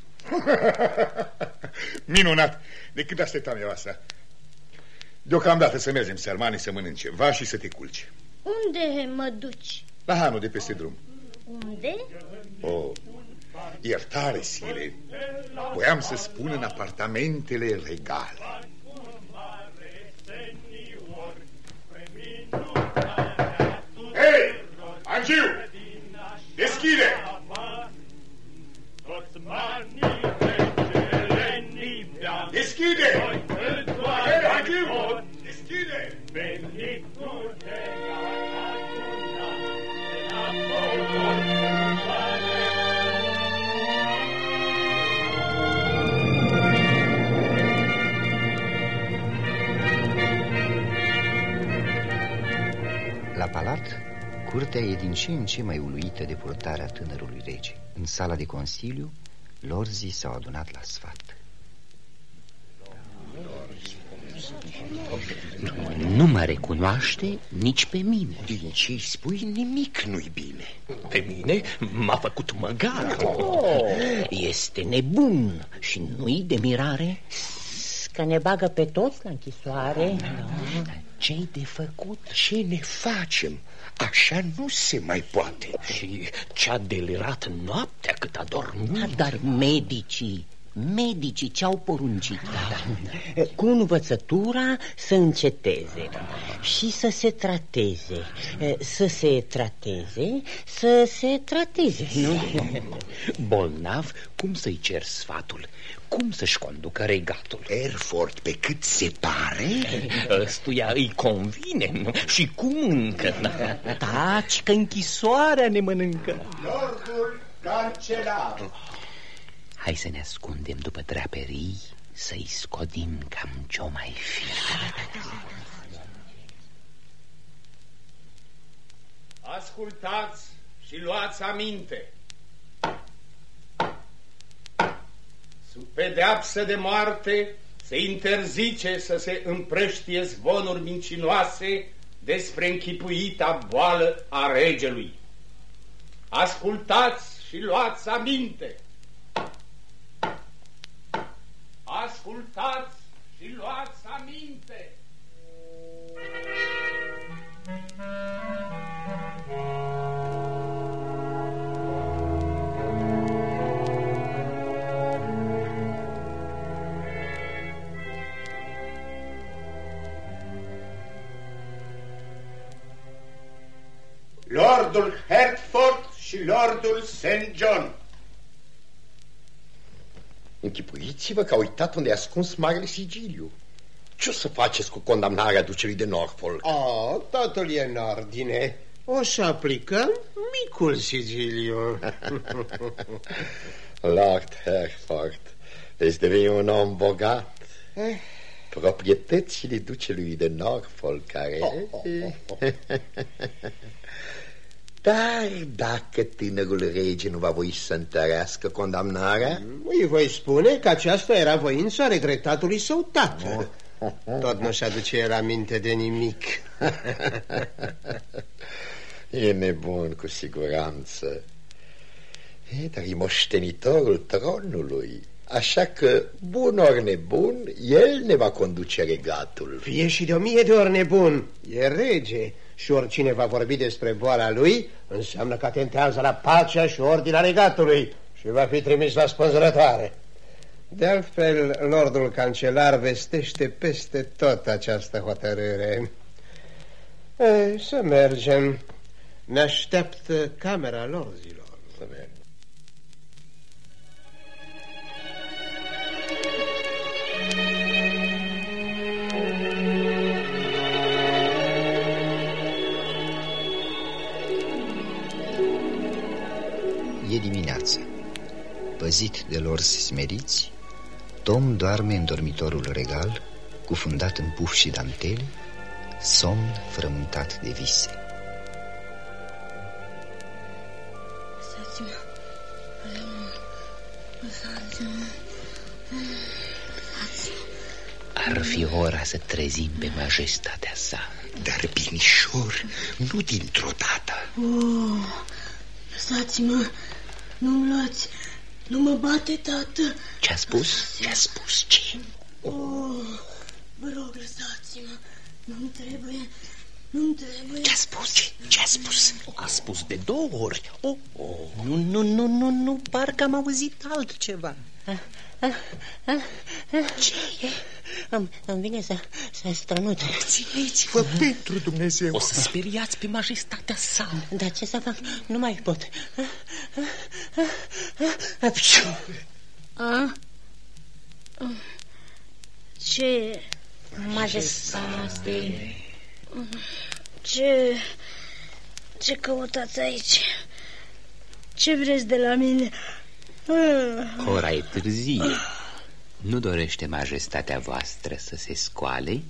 Minunat! De cât așteptam eu asta? Deocamdată să mergem, sărmani, să mănânci ceva și să te culci. Unde mă duci? La hanul de peste drum. Unde? Oh, iertare, Sile. Voiam să spun în apartamentele regale. Hei, Angiu! Deschide! Deschide! Curtea e din ce în ce mai uluită de purtarea tânărului rege. În sala de consiliu, lorzii s-au adunat la sfat. Nu mă recunoaște nici pe mine. Din ce îi spui, nimic nu-i bine. Pe mine m-a făcut măgar. Oh. Este nebun și nu-i de mirare? Că ne bagă pe toți la închisoare. Ce-i de făcut? Ce ne facem? Așa nu se mai poate. Și ce-a delirat noaptea cât a dormit. Dar medicii Medicii ce-au poruncit da. Cu învățătura să înceteze Și să se trateze Să se trateze Să se trateze nu? Bolnav, cum să-i cer sfatul? Cum să-și conducă regatul? Erfurt, pe cât se pare Ăstuia îi convine nu? Și cum încă Taci că închisoarea ne mănâncă Lordul cancelar Hai să ne ascundem după draperii Să-i scodim cam ce-o mai fi Ascultați și luați aminte Sub pedeapsă de moarte se interzice să se împrăștie zvonuri mincinoase despre închipuita boală a regelui. Ascultați și luați aminte! Ascultați și luați aminte! Lordul Hertford și Lordul St. John. Închipuiți-vă că a uitat unde a ascuns marele sigiliu. Ce o să faceți cu condamnarea ducelui de Norfolk? Oh, totul e în ordine. O să aplicăm micul sigiliu. Lord Hereford, veți deveni un om bogat. Eh. Proprietățile ducelui de Norfolk, care... Oh, oh, oh, oh. Dar dacă tânărul rege nu va voi să întărească condamnarea... Îi voi spune că aceasta era voința regretatului său tată. Oh. Tot nu-și aduce el aminte de nimic. e nebun cu siguranță. E, dar e moștenitorul tronului. Așa că, bun ori nebun, el ne va conduce regatul. Fie și de o mie de ori nebun, e rege și oricine va vorbi despre boala lui înseamnă că atentează la pacea și ordinea regatului și va fi trimis la spânzurătoare. De altfel, lordul cancelar vestește peste tot această hotărâre. Ei, să mergem. Ne așteaptă camera lorzilor. Să mergem. Păzit de lor smeriți, Tom doarme în dormitorul regal, cufundat în puf și dantele, somn frământat de vise. Ar fi ora să trezim pe majestatea sa Dar binișor, nu dintr-o dată oh, Lăsați-mă nu-mi luați. Nu mă bate, tată. Ce-a spus? Ce-a spus? Ce? Oh, vă rog, lăsați-mă. Nu-mi trebuie. Nu-mi trebuie. Ce-a spus? Ce-a spus? A spus de două ori. Oh, oh. Nu, nu, nu, nu, nu, parcă am auzit altceva. Ce e? Îmi, îmi vine să, să strănut. Țineți-vă pentru Dumnezeu. O să speriați pe majestatea sa. Dar ce să fac? Nu mai pot. A? Ce? Majestate. Ce... Ce căutați aici? Ce vreți de la mine? Ora e târzie. Nu dorește majestatea voastră să se scoale?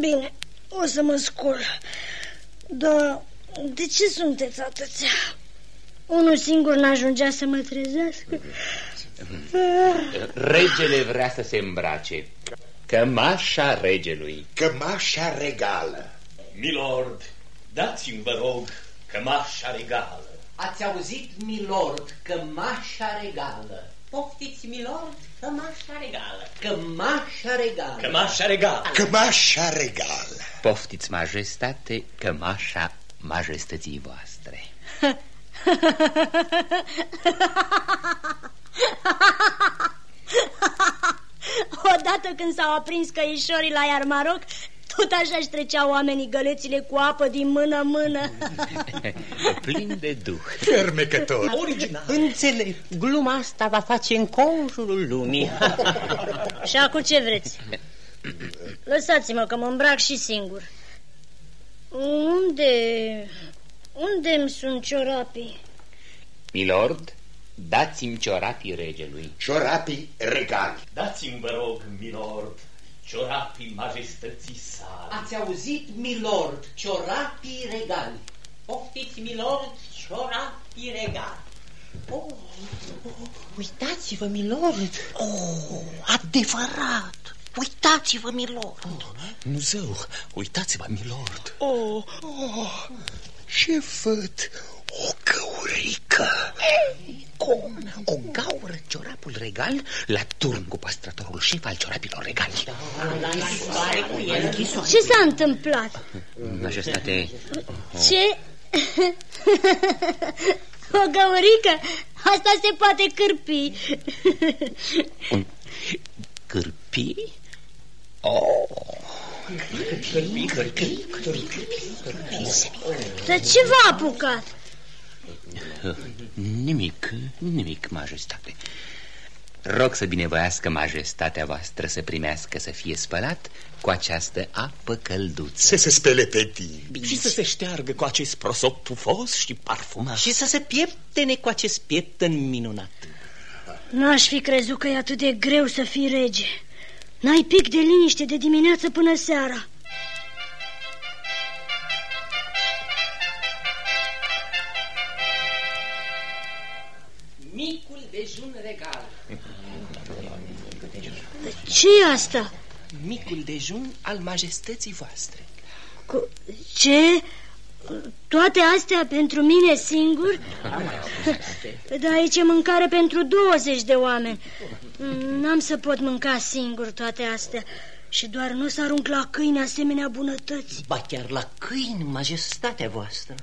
Bine, o să mă scol. Dar de ce sunteți atâția? Unul singur n-ajungea să mă trezească. Regele vrea să se îmbrace. Cămașa regelui. Cămașa regală. Milord, dați-mi, vă rog, cămașa regală. Ați auzit, milord, cămașa regală. Poftiți, milord, cămașa regală. Cămașa regală. Cămașa regală. Cămașa regală. Poftiți, majestate, cămașa majestății voastre. Odată când s-au aprins căișorii la Iarmaroc, tot așa își treceau oamenii gălețile cu apă din mână-mână. Plin de duh. Fermecător. Original. Înțeleg, gluma asta va face în conjurul lumii. Și acum ce vreți? Lăsați-mă că mă îmbrac și singur. Unde... Unde-mi sunt ciorapii? Milord, dați-mi ciorapii regelui. Ciorapii regali. Dați-mi, vă rog, milord, ciorapii majestății sale. Ați auzit, milord, ciorapii regali. Poftiți, milord, ciorapii regali. Oh, oh, uitați-vă, milord. Oh, adevărat. Uitați-vă, milord. Oh, Muzeu, uitați-vă, milord. Oh, oh, ce văd? O găurică. Cum? O gaură în ciorapul regal la turn cu păstrătorul șef al ciorapilor regali. Ce s-a întâmplat? Majestate... Ce? O găurică? Asta se poate cârpi. Un cârpi? Oh. Dar ce v-a apucat? Nimic, nimic, majestate. Rog să binevoiască majestatea voastră să primească să fie spălat cu această apă călduță. Să se spele pe din. Și să se șteargă cu acest prosop tufos și parfumat. Și să se pieptene cu acest pieptăn minunat. N-aș fi crezut că e atât de greu să fii rege. N-ai pic de liniște de dimineață până seara. Dejun regal. ce e asta? Micul dejun al majestății voastre. Cu... Ce? Toate astea pentru mine singur? Dar aici e mâncare pentru 20 de oameni. N-am să pot mânca singur toate astea. Și doar nu să arunc la câini asemenea bunătăți. Ba chiar la câini, majestatea voastră.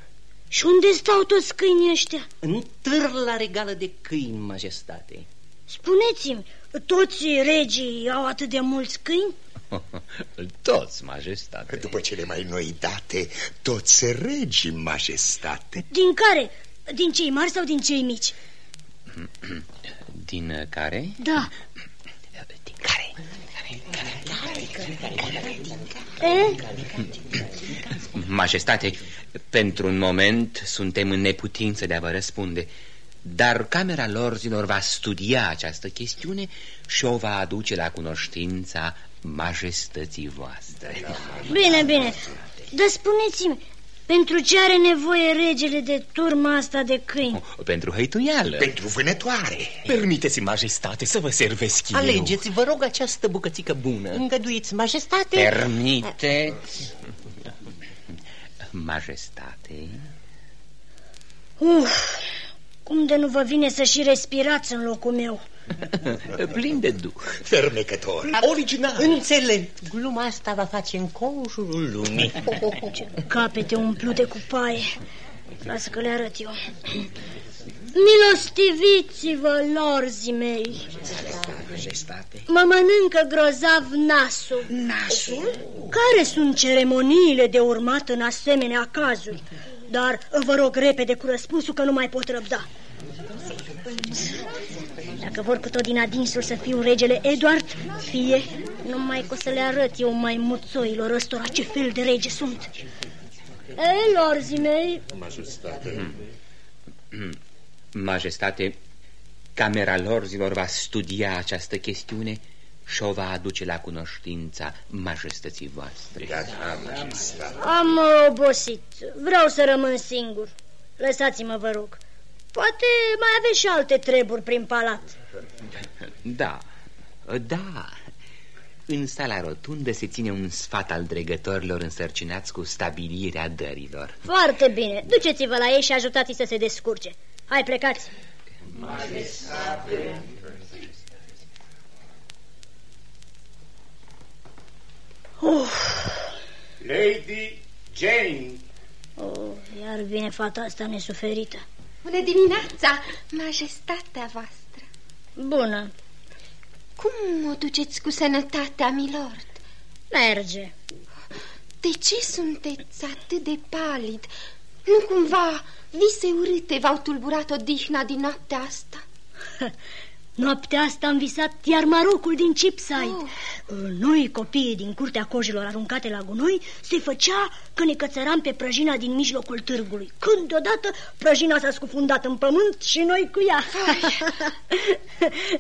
Și unde stau toți câinii ăștia? În târla regală de câini, majestate. Spuneți-mi, toți regii au atât de mulți câini? Toți, majestate. După cele mai noi date, toți regii, majestate. Din care? Din cei mari sau din cei mici? Din care? Da. Din care? E? Majestate, pentru un moment suntem în neputință de a vă răspunde, dar Camera Lorzilor va studia această chestiune și o va aduce la cunoștința majestății voastre. Bine, bine, dar spuneți-mi, pentru ce are nevoie regele de turma asta de câini? Oh, pentru hăituială. Pentru vânătoare. Permiteți, majestate, să vă servesc eu. Alegeți, vă rog, această bucățică bună. Îngăduiți, majestate. Permiteți. Majestate. Uf, cum de nu vă vine să și respirați în locul meu? Plin de duh. Fermecător. Original. Înțeleg. Gluma asta va face în conjurul lumii. Ce capete umplute cu paie. Lasă că le arăt eu. Milostiviți-vă, lorzii mei. Majestate. Mă mănâncă grozav nasul. Nasul? Care sunt ceremoniile de urmat în asemenea cazuri? Dar vă rog repede cu răspunsul că nu mai pot răbda. Dacă vor cu tot din adinsul să fiu regele Edward, fie, numai că o să le arăt eu mai muțoilor ăstora ce fel de rege sunt. Ei, lorzii mei, Majestate. Majestate, Camera Lorzilor va studia această chestiune și o va aduce la cunoștința majestății voastre. Am obosit. Vreau să rămân singur. Lăsați-mă, vă rog. Poate mai aveți și alte treburi prin palat. Da, da. În sala rotundă se ține un sfat al dregătorilor însărcinați cu stabilirea dărilor. Foarte bine. Duceți-vă la ei și ajutați-i să se descurce. Hai, plecați. Majestate. Uf. Lady Jane. Oh, iar vine fata asta nesuferită. Bună dimineața, majestatea voastră. Bună. Cum o duceți cu sănătatea, milord? Merge. De ce sunteți atât de palid? Nu cumva vise urâte v-au tulburat odihna din noaptea asta? Noaptea asta am visat iar marocul din Chipside. Oh. Noi, copiii din curtea cojelor aruncate la gunoi, se făcea că ne cățăram pe prăjina din mijlocul târgului. Când deodată prăjina s-a scufundat în pământ și noi cu ea.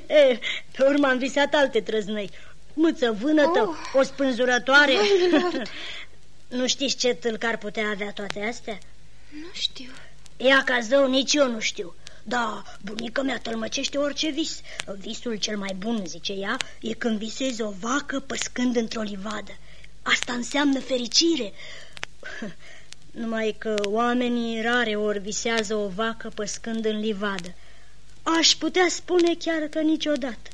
e, pe urmă am visat alte trăznăi. Mâță vânătă, oh. o spânzurătoare. nu știți ce tâlcar putea avea toate astea? Nu știu. Ea ca zău, nici eu nu știu. Da, bunica mea tălmăcește orice vis. Visul cel mai bun, zice ea, e când visezi o vacă păscând într-o livadă. Asta înseamnă fericire. Numai că oamenii rare ori visează o vacă păscând în livadă. Aș putea spune chiar că niciodată.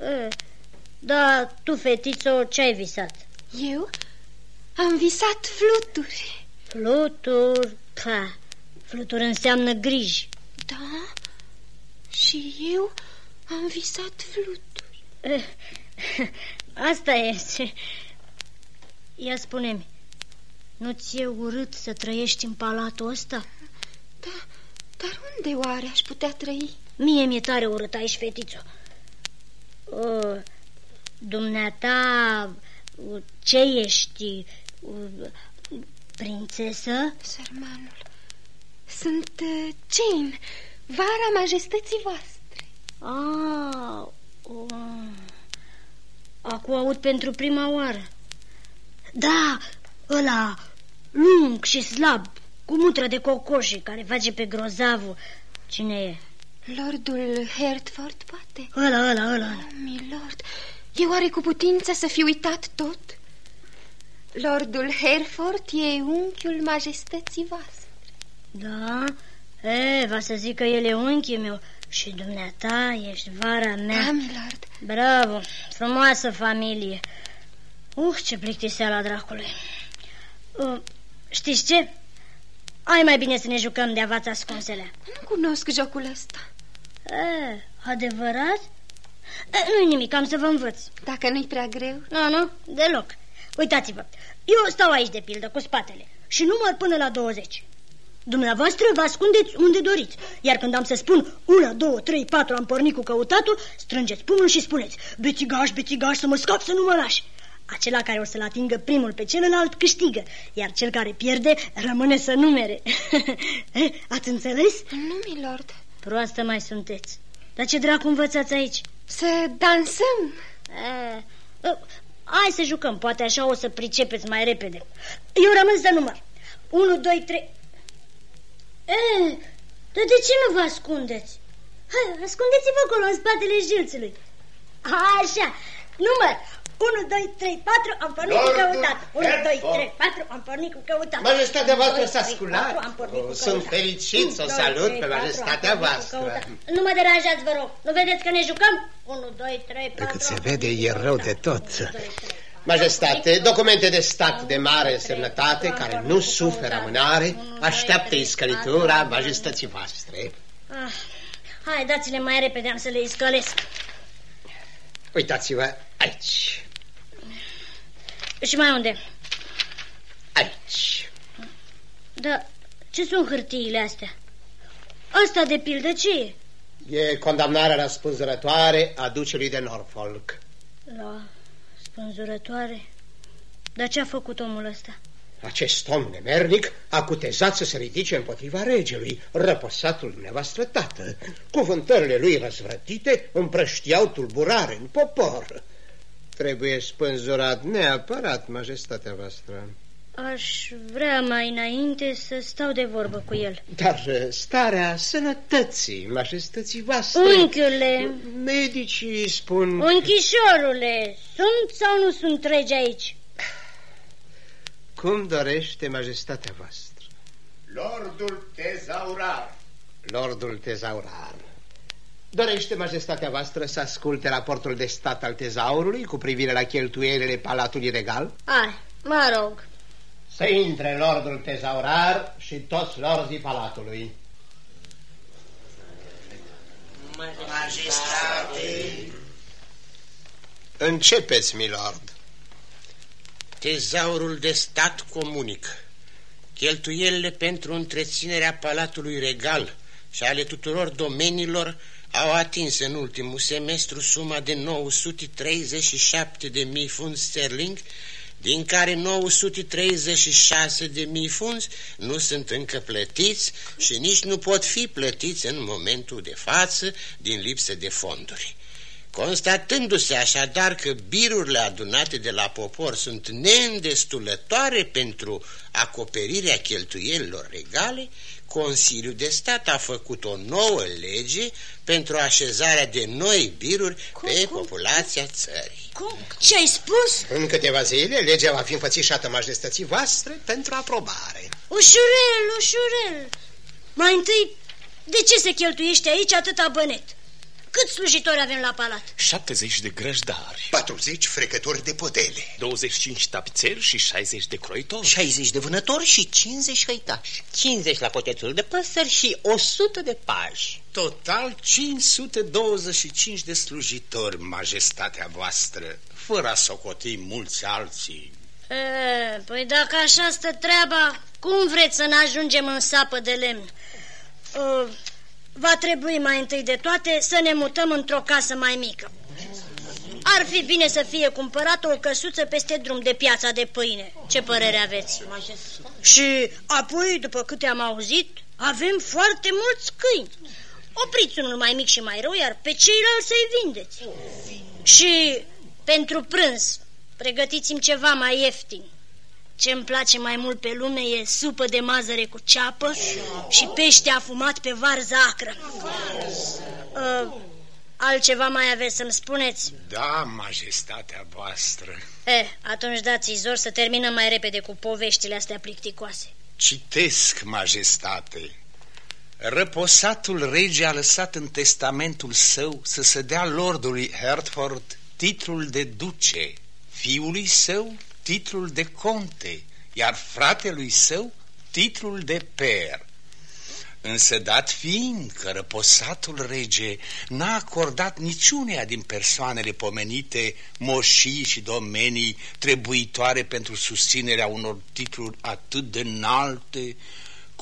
E, da, tu, fetițo, ce ai visat? Eu? Am visat fluturi. Fluturi? Pah. Fluturi înseamnă griji. Da? Și eu am visat fluturi. Eh, asta e. Ia spune-mi, nu ți-e urât să trăiești în palatul ăsta? Da, dar unde oare aș putea trăi? Mie mi-e tare urât aici, fetițo. O, dumneata, ce ești? Prințesă? Sărmanul. Sunt uh, Jane, vara majestății voastre. Ah, oh. acum aud pentru prima oară. Da, ăla lung și slab, cu mutră de cocoșii, care face pe grozavul. Cine e? Lordul Hertford, poate? Ăla, ăla, ăla. Oh, milord, e oare cu putință să fi uitat tot? Lordul Hereford e unchiul majestății voastre. Da? E, va să zic că el e unchiul meu și dumneata ești vara mea. Da, milord. Bravo, frumoasă familie. Uh, ce plictiseala dracului. Uh, știți ce? Ai mai bine să ne jucăm de avați ascunselea. Nu cunosc jocul ăsta. E, adevărat? Nu-i nimic, am să vă învăț. Dacă nu-i prea greu? Nu, nu, deloc. Uitați-vă, eu stau aici de pildă cu spatele și număr până la 20. Dumneavoastră vă ascundeți unde doriți, iar când am să spun una, două, trei, patru, am pornit cu căutatul, strângeți pumnul și spuneți bețigaș, bețigaș, să mă scap să nu mă lași. Acela care o să-l atingă primul pe celălalt câștigă, iar cel care pierde rămâne să numere. Ați înțeles? Nu, milord. Proastă mai sunteți. Dar ce dracu învățați aici? Să dansăm. E, hai să jucăm, poate așa o să pricepeți mai repede. Eu rămân să număr. 1, 2, 3... E, dar de ce nu vă ascundeți? Hai, ascundeți-vă acolo, în spatele jilțului. Așa, număr. 1, 2, 3, 4, am pornit Lordul cu căutat. 1, 2, 3, 4, am pornit cu căutat. Majestatea voastră s-a sculat. Sunt fericit să salut pe majestatea voastră. Nu mă deranjați, vă rog. Nu vedeți că ne jucăm? 1, 2, 3, 4... Cât se vede, e rău de tot. Majestate, documente de stat de mare semnătate care nu suferă amânare așteaptă iscălitura majestății voastre. Ah, hai, dați-le mai repede, am să le iscălesc. Uitați-vă aici. Și mai unde? Aici. Da, ce sunt hârtiile astea? Asta de pildă ce e? E condamnarea la spânzurătoare a ducelui de Norfolk. La spânzurătoare? Dar ce a făcut omul ăsta? Acest om nemernic a cutezat să se ridice împotriva regelui, răpăsatul dumneavoastră tată. Cuvântările lui răzvrătite împrăștiau tulburare în popor. Trebuie spânzurat neapărat, majestatea voastră. Aș vrea mai înainte să stau de vorbă cu el. Dar uh, starea sănătății, majestății voastre... Unchiule! Medicii spun... Unchișorule, sunt sau nu sunt regi aici? Cum dorește majestatea voastră? Lordul tezaurar. Lordul tezaurar. Dorește majestatea voastră să asculte raportul de stat al tezaurului cu privire la cheltuielile palatului regal? Ai, mă rog. Să intre lordul tezaurar și toți lorzii palatului. Majestate. Începeți, milord. Tezaurul de stat comunic. Cheltuielile pentru întreținerea palatului regal și ale tuturor domeniilor au atins în ultimul semestru suma de 937 de mii funds sterling, din care 936 de mii funds nu sunt încă plătiți și nici nu pot fi plătiți în momentul de față din lipsă de fonduri. Constatându-se așadar că birurile adunate de la popor sunt neîndestulătoare pentru acoperirea cheltuielilor regale, Consiliul de Stat a făcut o nouă lege pentru așezarea de noi biruri cum, pe cum, populația țării. Cum? Ce ai spus? În câteva zile, legea va fi înfățișată majestății voastre pentru aprobare. Ușurel, ușurel. Mai întâi, de ce se cheltuiește aici atâta bănet? Cât slujitori avem la palat? 70 de grăjdari. 40 frecători de podele. 25 tapițeri și 60 de croitori. 60 de vânători și 50 hăitași. 50 la potețul de păsări și 100 de pași. Total 525 de slujitori, majestatea voastră Fără a socoti mulți alții. E, Păi dacă așa stă treaba, cum vreți să ne ajungem în sapă de lemn? Uh, va trebui mai întâi de toate să ne mutăm într-o casă mai mică. Ar fi bine să fie cumpărată o căsuță peste drum de piața de pâine. Ce părere aveți? Și apoi, după câte am auzit, avem foarte mulți câini. Opriți unul mai mic și mai rău, iar pe ceilalți să-i vindeți. Și pentru prânz, pregătiți-mi ceva mai ieftin. Ce îmi place mai mult pe lume e supă de mazăre cu ceapă și pește afumat pe varză acră. Uh, altceva mai aveți să-mi spuneți? Da, majestatea voastră. Eh, atunci dați zor să terminăm mai repede cu poveștile astea plicticoase. Citesc, majestate. Răposatul rege a lăsat în testamentul său să se dea lordului Hertford titlul de duce, fiului său titlul de conte, iar fratelui său titlul de per. Însă dat fiind că răposatul rege n-a acordat niciunea din persoanele pomenite moșii și domenii trebuitoare pentru susținerea unor titluri atât de înalte,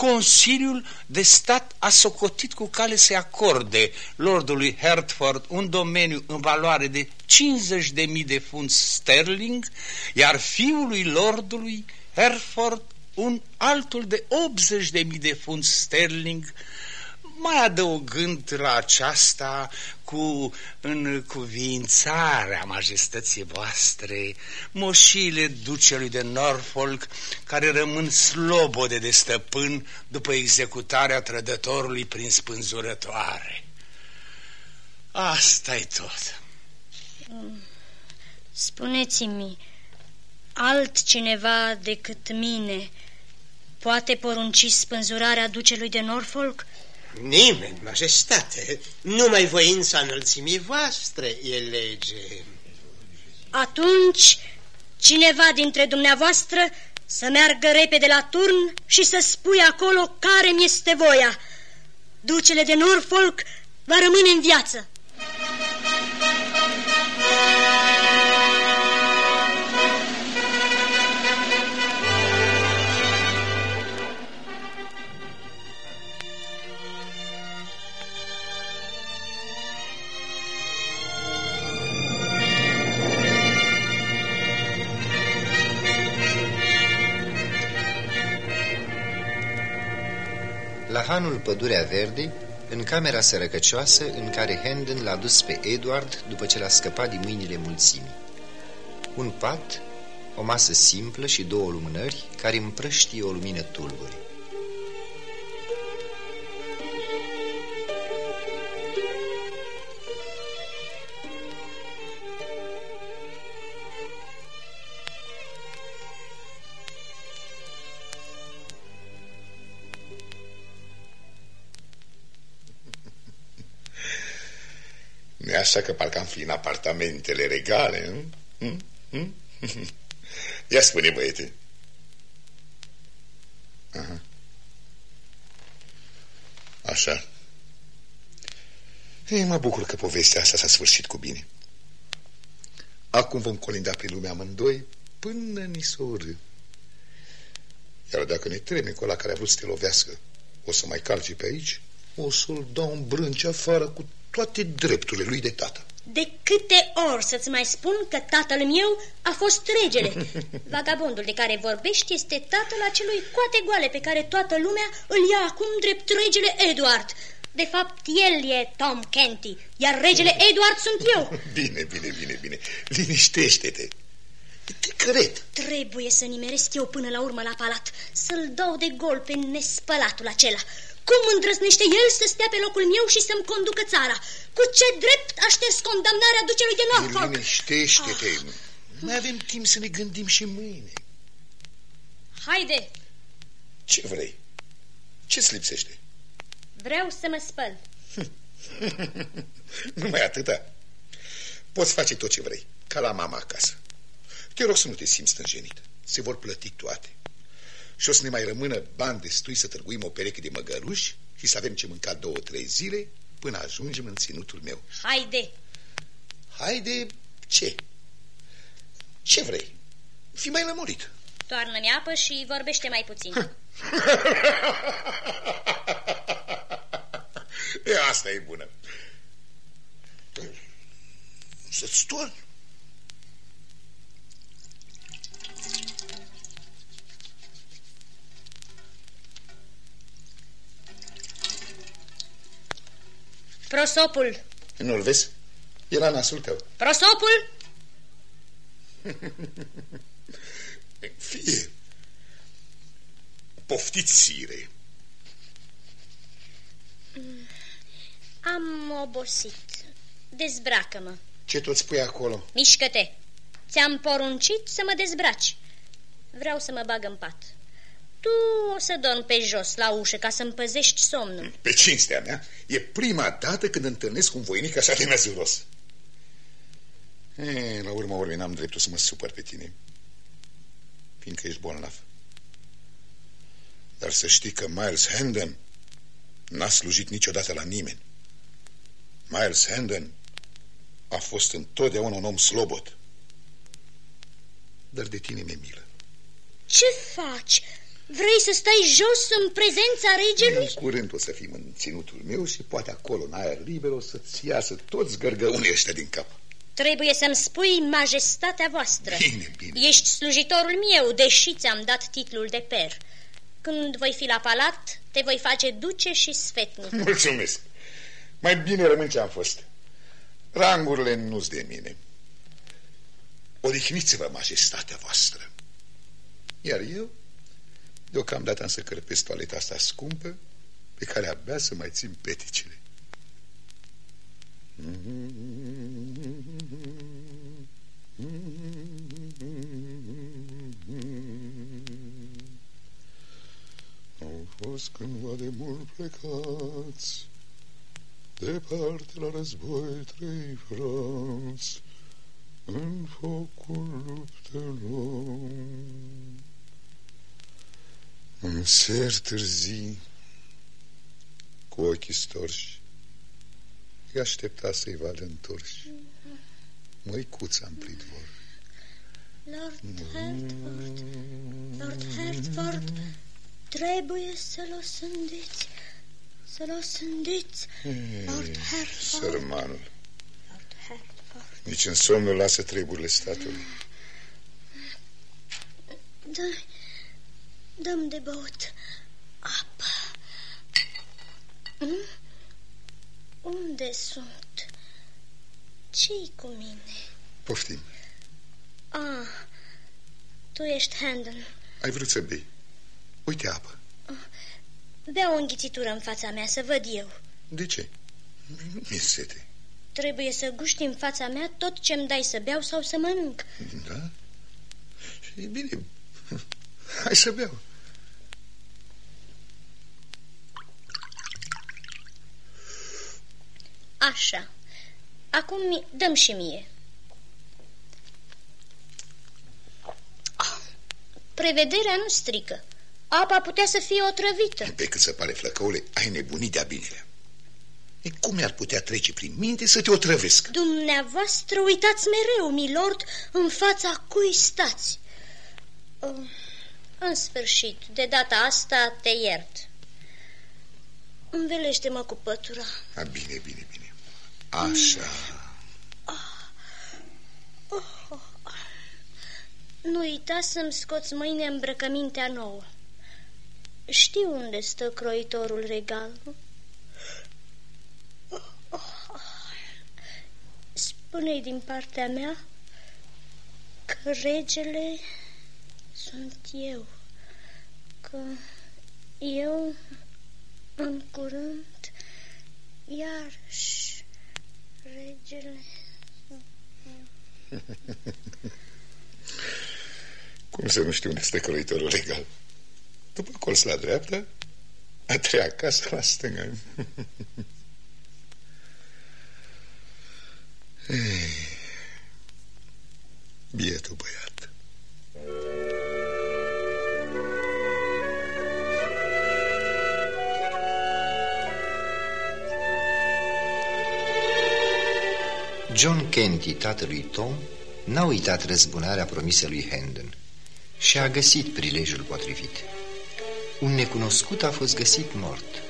Consiliul de Stat a socotit cu cale să acorde lordului Hertford un domeniu în valoare de 50.000 de funds sterling, iar fiului lordului Hertford un altul de 80.000 de funds sterling, mai adăugând la aceasta cu încuvințarea majestății voastre moșile ducelui de Norfolk care rămân slobode de stăpân după executarea trădătorului prin spânzurătoare. asta e tot. Spuneți-mi, altcineva decât mine poate porunci spânzurarea ducelui de Norfolk? Nimeni, majestate, numai voința înălțimii voastre e lege. Atunci, cineva dintre dumneavoastră să meargă repede la turn și să spui acolo care mi este voia. Ducele de Norfolk va rămâne în viață. Hanul Pădurea Verde, în camera sărăcăcioasă în care Hendon l-a dus pe Edward după ce l-a scăpat din mâinile mulțimii. Un pat, o masă simplă și două lumânări care împrăștie o lumină tulbure. Așa că parcă am fi în apartamentele regale, nu? Hm? Hm? Ia spune, băiete. Aha. Așa. Ei, mă bucur că povestea asta s-a sfârșit cu bine. Acum vom colinda pe lumea amândoi până ni s-o urâ. Iar dacă ne treme cu ăla care a vrut să te lovească, o să mai calci pe aici, o să-l dau în brânci afară cu toate drepturile lui de tată. De câte ori să-ți mai spun că tatăl meu a fost regele? Vagabondul de care vorbești este tatăl acelui coate goale pe care toată lumea îl ia acum drept regele Edward. De fapt, el e Tom Kenty, iar regele Edward sunt eu. Bine, bine, bine, bine. Liniștește-te. Te cred. Trebuie să nimeresc eu până la urmă la palat, să-l dau de gol pe nespălatul acela. Cum îndrăznește el să stea pe locul meu și să-mi conducă țara? Cu ce drept aștept condamnarea ducelui de Norfolk? Liniștește-te. Ah. Mai avem timp să ne gândim și mâine. Haide! Ce vrei? Ce-ți lipsește? Vreau să mă spăl. Numai atâta. Poți face tot ce vrei, ca la mama acasă. Te rog să nu te simți stânjenit. Se vor plăti toate și o să ne mai rămână bani destui să târguim o pereche de măgăruși și să avem ce mânca două, trei zile până ajungem în ținutul meu. Haide! Haide ce? Ce vrei? Fi mai lămurit. Toarnă-mi apă și vorbește mai puțin. e, asta e bună. Să-ți torni. Prosopul. Nu-l vezi? E la nasul tău. Prosopul? Fie. Poftiți, sire. Am obosit. Dezbracă-mă. Ce tot spui acolo? Mișcă-te. Ți-am poruncit să mă dezbraci. Vreau să mă bag în pat. Tu o să dormi pe jos la ușă ca să-mi păzești somnul. Pe cinstea mea, e prima dată când întâlnesc un voinic așa de năzuros. E, la urma urmei n-am dreptul să mă supăr pe tine, fiindcă ești bolnav. Dar să știi că Miles Hendon n-a slujit niciodată la nimeni. Miles Hendon a fost întotdeauna un om slobot. Dar de tine mi-e milă. Ce faci? Vrei să stai jos în prezența regelui? În curând o să fim în ținutul meu și poate acolo, în aer liber, o să-ți iasă toți gărgăunii ăștia din cap. Trebuie să-mi spui majestatea voastră. Bine, bine. Ești slujitorul meu, deși ți-am dat titlul de per. Când voi fi la palat, te voi face duce și sfetnic. Mulțumesc. Mai bine rămân ce am fost. Rangurile nu-s de mine. Odihniți-vă, majestatea voastră. Iar eu Deocamdată am să cărpesc toaleta asta scumpă pe care abia să mai țin peticile. Au fost cândva de mult plecați Departe la război trei frați În focul luptelor în ser târzii, cu ochii storși, îi aștepta să-i vadă întorși. Măicuța în pridvor. Lord Hertford, Lord Hertford, trebuie să-l osândiți, să-l osândiți, Lord Hertford. Sărmanul. Lord Hertford. Nici în somn nu lasă treburile statului. Da, Dăm de băut apă. Hmm? Unde sunt? Ce-i cu mine? Poftim. Ah, tu ești Handon. Ai vrut să bei. Uite apă. Bea o înghițitură în fața mea, să văd eu. De ce? Mi-e sete. Trebuie să guști în fața mea tot ce-mi dai să beau sau să mănânc. Da? Și e bine. Hai să beau. Așa. Acum mi- dăm și mie. Prevederea nu strică. Apa putea să fie otrăvită. Pe cât se pare, flăcăule, ai nebunit de-a binelea. E cum mi-ar putea trece prin minte să te otrăvesc? Dumneavoastră uitați mereu, milord, în fața cui stați. Uh, în sfârșit, de data asta te iert. Învelește-mă cu pătura. A, bine, bine, bine. Așa. Oh, oh. Nu uita să-mi scoți mâine îmbrăcămintea nouă. Știu unde stă croitorul regal. Spune-i din partea mea că regele sunt eu, că eu în curând iarăși regele sunt eu. Cum să nu știu unde stă călăitorul legal? După colț la dreapta, a treia casă la stânga. Ei, Bietul băiat. John Kenty, tatălui Tom, n-a uitat răzbunarea promisă lui Hendon și a găsit prilejul potrivit. Un necunoscut a fost găsit mort,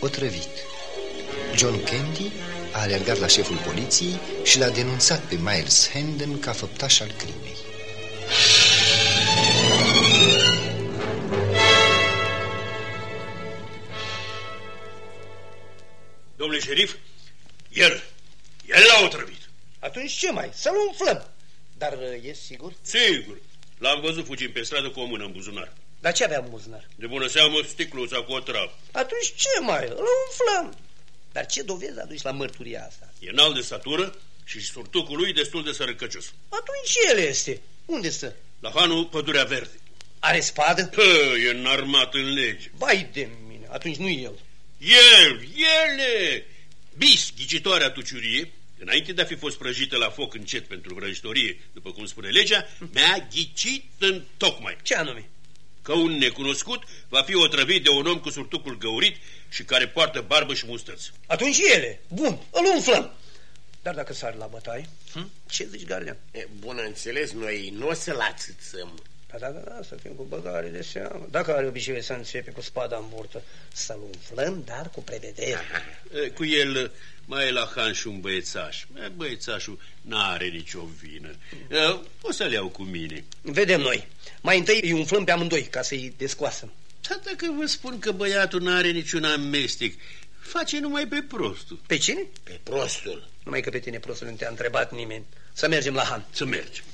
otrăvit. John Candy a alergat la șeful poliției și l-a denunțat pe Miles Hendon ca făptaș al crimei. Domnule șerif, el, el l-a otrăvit. Atunci ce mai? Să-l umflăm. Dar uh, e sigur? Sigur. L-am văzut fugind pe stradă cu o mână în buzunar. Dar ce avea în buzunar? De bună seamă, sticluța cu o trav. Atunci ce mai? Îl umflăm. Dar ce dovezi aduci la mărturia asta? E înalt de statură și surtucul lui destul de sărăcăcios. Atunci el este. Unde stă? La hanul Pădurea Verde. Are spadă? Pă, e înarmat în lege. Vai de mine, atunci nu el. El, ele! Bis, ghicitoarea tuciurie, înainte de a fi fost prăjită la foc încet pentru vrăjitorie, după cum spune legea, mi-a ghicit în tocmai. Ce anume? Că un necunoscut va fi otrăvit de un om cu surtucul găurit și care poartă barbă și mustăți. Atunci ele. Bun, îl umflăm. Dar dacă sar la bătaie, hm? ce zici, gardian? E, bună înțeles, noi nu o să-l ațățăm. Da, da, da, să fim cu băgare de seamă. Dacă are obiceiul să începe cu spada în burtă, să-l umflăm, dar cu prevedere. E, Cu el mai e la Han și un băiețaș. E, Băiețașul n-are nicio vină. E, O să-l iau cu mine. Vedem noi. Mai întâi îi umflăm pe amândoi ca să-i descoasăm. Dar dacă vă spun că băiatul n-are niciun amestec, face numai pe prostul. Pe cine? Pe prostul. Numai că pe tine, prostul, nu te-a întrebat nimeni. Să mergem la Han. Să mergem.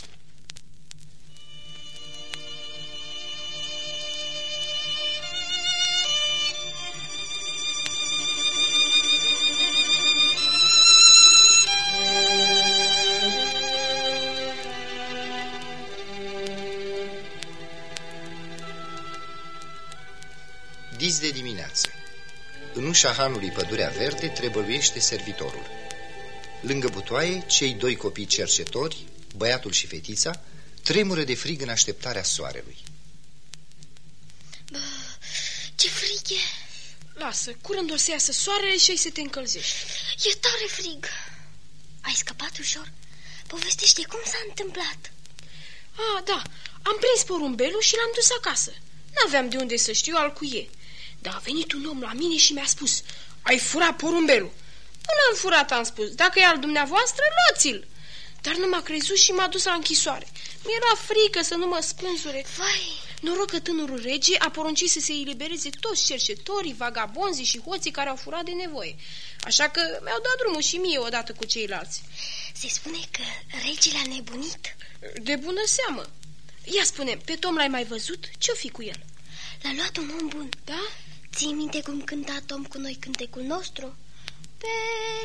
În ușa hanului Pădurea Verde trebăluiește servitorul. Lângă butoaie, cei doi copii cercetori, băiatul și fetița, tremură de frig în așteptarea soarelui. Ce frig e! Lasă, curând o să iasă soarele și ai să te încălzești. E tare frig. Ai scăpat ușor? Povestește cum s-a întâmplat. Ah, da, am prins porumbelul și l-am dus acasă. N-aveam de unde să știu al cui e. Dar a venit un om la mine și mi-a spus Ai furat porumbelul Nu l-am furat, am spus Dacă e al dumneavoastră, luați-l Dar nu m-a crezut și m-a dus la închisoare Mi-era frică să nu mă spânzure Vai Noroc că tânărul rege a poruncit să se elibereze toți cercetorii, vagabonzii și hoții care au furat de nevoie. Așa că mi-au dat drumul și mie odată cu ceilalți. Se spune că regele a nebunit. De bună seamă. Ia spune, pe Tom l-ai mai văzut? Ce-o fi cu el? L-a luat un om bun. Da? Ții minte cum cânta Tom cu noi cântecul nostru? Pe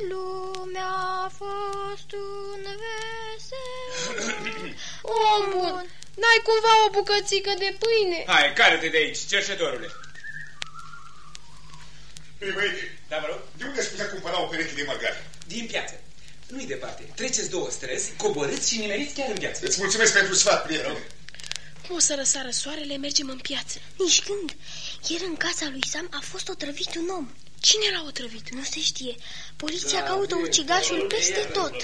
lume a fost un vesel Om bun, n-ai cumva o bucățică de pâine? Hai, care-te de aici, cerșetorule. Ei, băieți, Da, mă rog? de unde ați putea cumpăra o pereche de măgari? Din piață. Nu-i departe. Treceți două străzi, coborâți și nimeriți chiar în piață. Îți mulțumesc pentru sfat, prietene. Cum o să răsară soarele, mergem în piață. Nici când. Ieri în casa lui Sam a fost otrăvit un om. Cine l-a otrăvit? Nu se știe. Poliția caută ucigașul peste tot.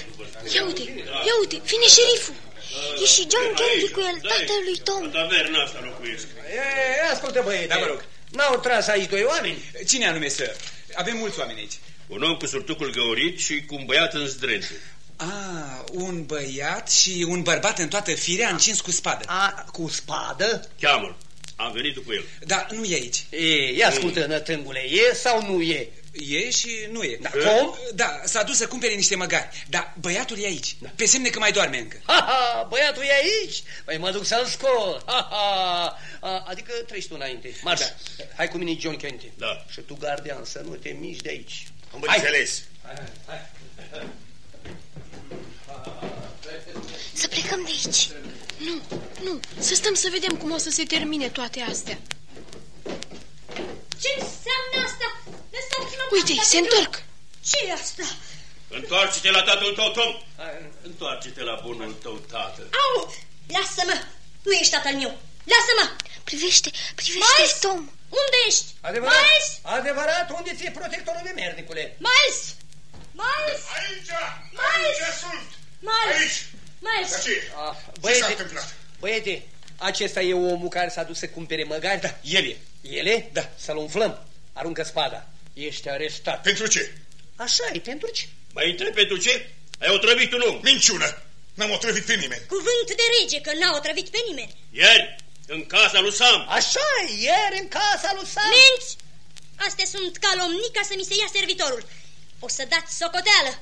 Ia uite, ia uite, vine șeriful. E și John Candy cu el, tatălui Tom. Taverna asta locuiesc. E, ascultă, băiete. Da, mă rog. N-au tras aici doi oameni? Cine anume, să? Avem mulți oameni aici. Un om cu surtucul găurit și cu un băiat în zdrențe. Ah, un băiat și un bărbat în toată firea încins cu spadă. A, cu spadă? Cheamă-l. Am venit după el. Da, nu e aici. E, ia ascultă, nătângule, e sau nu e? E și nu e. Da, cum? Da, s-a dus să cumpere niște măgari. Dar băiatul e aici. Da. Pe semne că mai doarme încă. Ha, ha, băiatul e aici? Păi mă duc să-l scol. Ha, ha. A, adică treci tu înainte. Marș, da. hai cu mine, John Kente. Da. Și tu, gardian, să nu te miști de aici. Am înțeles. Hai, hai, hai. Să plecăm de aici. Nu, nu, să stăm să vedem cum o să se termine toate astea. Ce înseamnă asta? Lăsați-mă Uite, se întorc. ce e asta? Întoarce-te la tatăl tău, Tom. Întoarce-te la bunul tău tată. Au! Lasă-mă! Nu ești tatăl meu! Lasă-mă! Privește, privește, Miles! Tom. Unde ești? Adevărat, Miles! adevărat, unde ți-e protectorul de mernicule? Miles! Miles! Aici! Miles! Aici sunt! Miles! Aici! Miles! Dar ce? Ah, Ce s-a băiete, întâmplat? băiete, acesta e omul care s-a dus să cumpere măgari? Da, el e. Ele? Da. Să-l umflăm. Aruncă spada. Ești arestat. Pentru ce? Așa e, pentru ce? Mai întreb pentru ce? Ai otrăvit un om. Minciună! N-am otrăvit pe nimeni. Cuvânt de rege că n-a otrăvit pe nimeni. Ieri, în casa lui Sam. Așa e, ieri în casa lui Sam. Minți! Astea sunt calomnii ca să mi se ia servitorul. O să dați socoteală.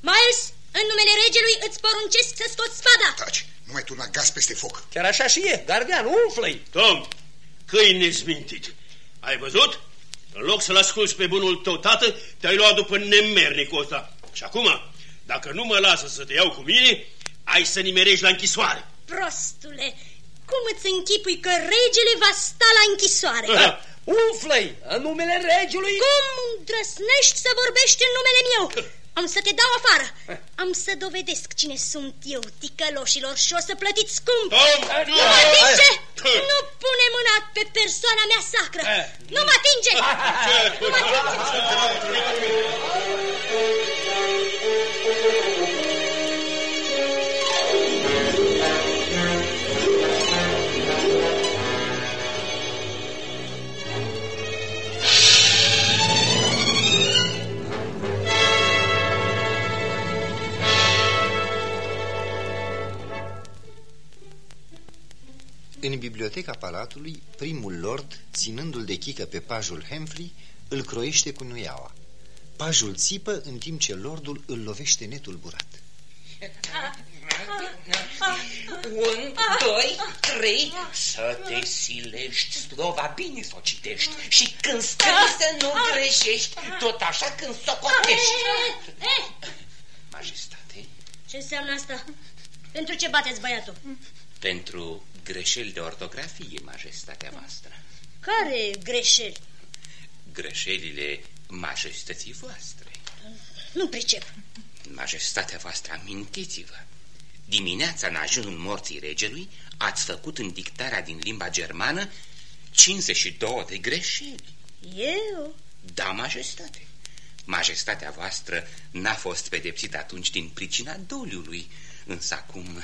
Miles, în numele regelui îți poruncesc să scoți spada. Taci, nu mai turna gaz peste foc. Chiar așa și e, gardian, umflă-i. Tom, câine nezmintit. Ai văzut? În loc să-l asculți pe bunul tău tată, te-ai luat după nemernicul ăsta. Și acum, dacă nu mă lasă să te iau cu mine, ai să nimerești la închisoare. Prostule, cum îți închipui că regele va sta la închisoare? Umflă-i, în numele regelui. Cum îndrăsnești să vorbești în numele meu? Am să te dau afară. Am să dovedesc cine sunt eu, ticăloșilor, și o să plătiți scump. Tom, nu mă atinge! Nu pune mâna pe persoana mea sacră! Nu mă atinge! Nu mă atinge! În biblioteca palatului, primul lord, ținându-l de chică pe pajul Humphrey, îl croiește cu nuiaua. Pajul țipă în timp ce lordul îl lovește netulburat. Un, doi, trei Să te silești, slova bine să o citești Și când scrii să nu greșești Tot așa când socotești Majestate, Ce înseamnă asta? Pentru ce bateți băiatul? Pentru greșeli de ortografie, majestatea voastră. Care greșeli? Greșelile majestății voastre. Nu pricep. Majestatea voastră, amintiți-vă. Dimineața, în ajunul morții regelui, ați făcut în dictarea din limba germană 52 de greșeli. Eu? Da, majestate. Majestatea voastră n-a fost pedepsit atunci din pricina doliului, însă acum...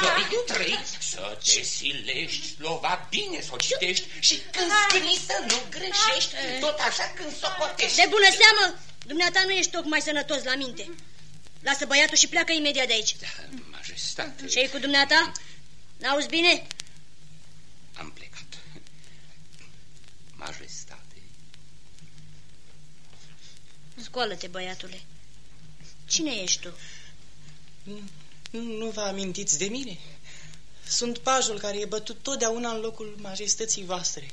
Doi, trei Să te silești, slova bine să o citești Și când scrii să nu greșești Tot așa când socotești De bună seamă, dumneata nu ești tocmai sănătos la minte. Lasă băiatul și pleacă imediat de aici. Majestate... ce cu dumneata? N-auzi bine? Am plecat. Majestate. Scoală-te, băiatule. Cine ești tu? Nu, nu vă amintiți de mine? Sunt pajul care e bătut totdeauna în locul majestății voastre.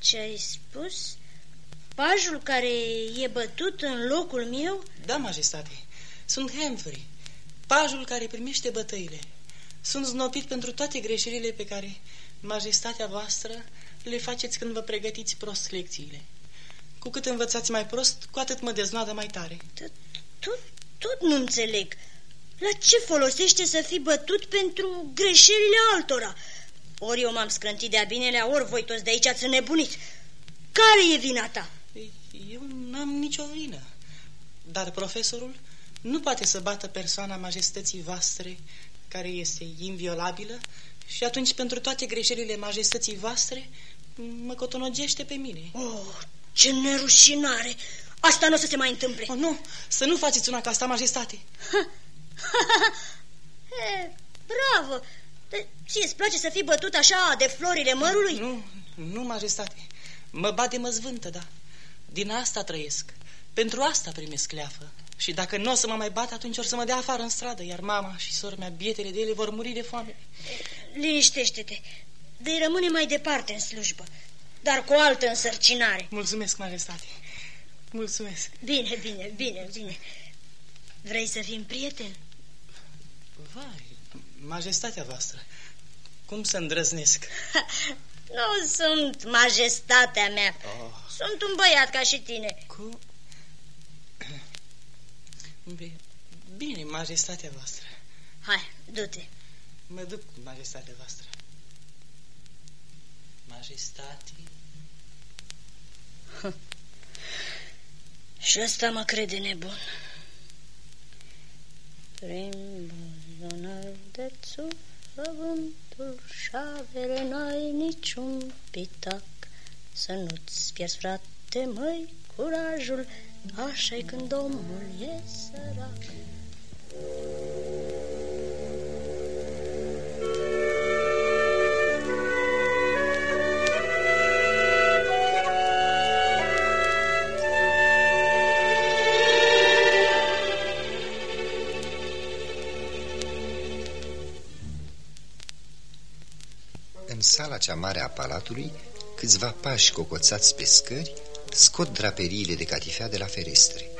Ce ai spus? Pajul care e bătut în locul meu? Da, majestate. Sunt Humphrey, pajul care primește bătăile. Sunt znopit pentru toate greșelile pe care majestatea voastră le faceți când vă pregătiți prost lecțiile. Cu cât învățați mai prost, cu atât mă deznodă mai tare. Tot, tot nu înțeleg. La ce folosește să fii bătut pentru greșelile altora? Ori eu m-am scrântit de-a binelea, ori voi toți de aici ați nebunit. Care e vina ta? Eu n-am nicio vină. Dar profesorul nu poate să bată persoana majestății voastre, care este inviolabilă, și atunci pentru toate greșelile majestății voastre mă cotonogește pe mine. Oh, ce nerușinare! Asta nu o să se mai întâmple. Oh, nu, să nu faceți una ca asta, majestate. e, bravo! De, ție îți place să fii bătut așa de florile mărului? Nu, nu, majestate. Mă bat de măzvântă, da. Din asta trăiesc. Pentru asta primesc leafă. Și dacă nu o să mă mai bat, atunci or să mă dea afară în stradă, iar mama și sora mea, bietele de ele, vor muri de foame. Liniștește-te. De rămâne mai departe în slujbă, dar cu o altă însărcinare. Mulțumesc, majestate. Mulțumesc. Bine, bine, bine, bine. Vrei să fim prieteni? Vai, majestatea voastră, cum să îndrăznesc? nu sunt majestatea mea. Oh. Sunt un băiat ca și tine. Cu... Bine, majestatea voastră. Hai, du-te. Mă duc, majestatea voastră. Majestate. Și ăsta mă crede nebun. Prin buzunar de țufă vântul și șavere n-ai niciun pitac. Să nu-ți pierzi, frate, măi, curajul, așa-i când omul e sărac. Sala cea mare a palatului, câțiva pași cocoțați pe scări scot draperiile de catifea de la ferestre.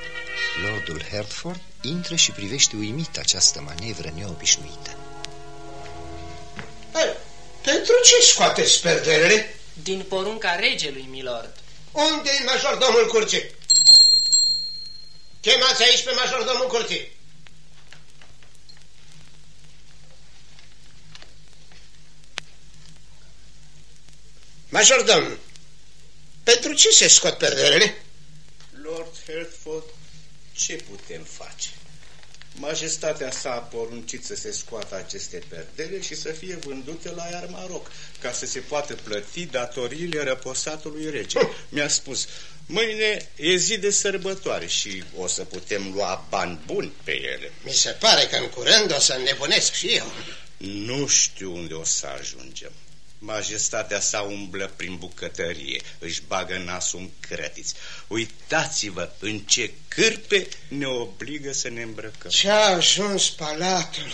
Lordul Hertford intră și privește uimit această manevră neobișnuită. Pentru ce scoateți perderele? Din porunca regelui, milord. unde e majordomul curții? Chemați aici pe majordomul curții. Majordom, pentru ce se scot perderele? Lord Hertford, ce putem face? Majestatea sa a poruncit să se scoată aceste perdele și să fie vândute la Iarmaroc, ca să se poată plăti datoriile răposatului rege. Mi-a spus, mâine e zi de sărbătoare și o să putem lua bani buni pe ele. Mi se pare că în curând o să nebunesc și eu. Nu știu unde o să ajungem. Majestatea sa umblă prin bucătărie, își bagă nasul în crătiți. Uitați-vă în ce cârpe ne obligă să ne îmbrăcăm. Ce-a ajuns palatul?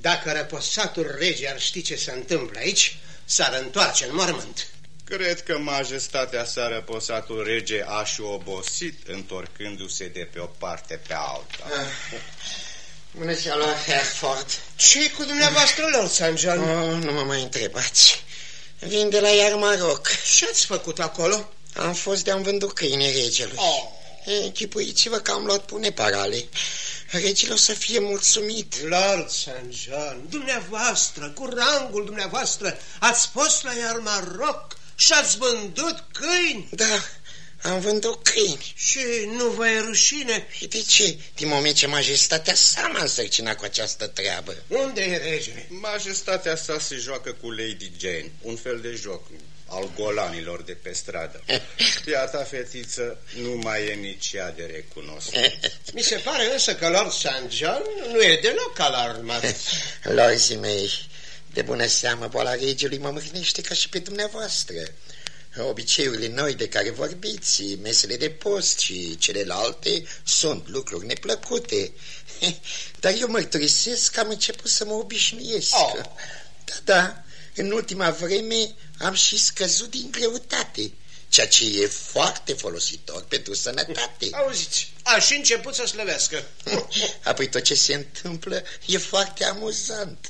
Dacă răposatul rege ar ști ce se întâmplă aici, s-ar întoarce în mormânt. Cred că majestatea sa răposatul rege a și obosit întorcându-se de pe o parte pe alta. Ah. Bună ziua, la Hereford. ce cu dumneavoastră, Lord St. John? Oh, nu mă mai întrebați. Vin de la Iarmaroc. Ce ați făcut acolo? Am fost de-am vândut câine regelui. Oh. Închipuiți-vă că am luat pune parale. Regele o să fie mulțumit. Lord St. John, dumneavoastră, cu rangul dumneavoastră, ați fost la Iarmaroc și ați vândut câini? Da, am vândut câini. Și nu vă e rușine? Și de ce? Din moment ce majestatea sa m-a însărcinat cu această treabă. Unde e regele? Majestatea sa se joacă cu Lady Jane, un fel de joc al golanilor de pe stradă. Iata fetiță nu mai e nici ea de recunoscut. Mi se pare însă că Lord St. John nu e deloc alarmat. Lorzii mei, De bună seamă, boala regelui mă mâhnește ca și pe dumneavoastră. Obiceiurile noi de care vorbiți, mesele de post și celelalte sunt lucruri neplăcute. Dar eu mărturisesc că am început să mă obișnuiesc. Oh. Da, da, în ultima vreme am și scăzut din greutate ceea ce e foarte folositor pentru sănătate. Auziți, aș și început să slăvească. Apoi tot ce se întâmplă e foarte amuzant.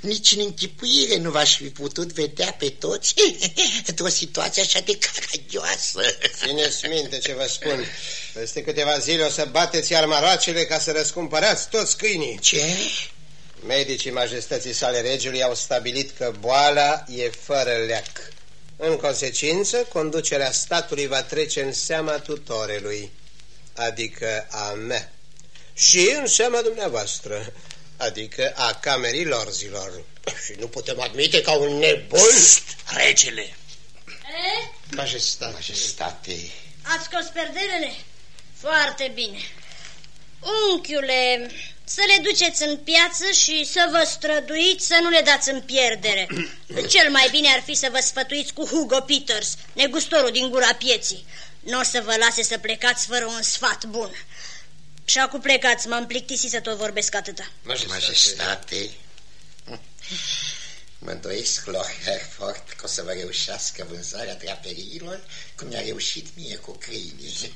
Nici în închipuire nu v-aș fi putut vedea pe toți într-o situație așa de caragioasă. Țineți minte ce vă spun. Peste câteva zile o să bateți armaracele ca să răscumpărați toți câinii. Ce? Medicii majestății sale regiului au stabilit că boala e fără leac. În consecință, conducerea statului va trece în seama tutorelui, adică a mea, și în seama dumneavoastră, adică a camerii lorzilor. Și nu putem admite ca un nebun... Pst, regele! E? Majestate. Majestate. Ați scos perderele? Foarte bine. Unchiule, să le duceți în piață și să vă străduiți să nu le dați în pierdere. Cel mai bine ar fi să vă sfătuiți cu Hugo Peters, negustorul din gura pieții. Nu o să vă lase să plecați fără un sfat bun. Și acum plecați, m-am plictisit să tot vorbesc atâta. Majestate, mă îndoiesc, Lord Hereford, că o să vă reușească vânzarea draperiilor cum mi-a reușit mie cu câinii.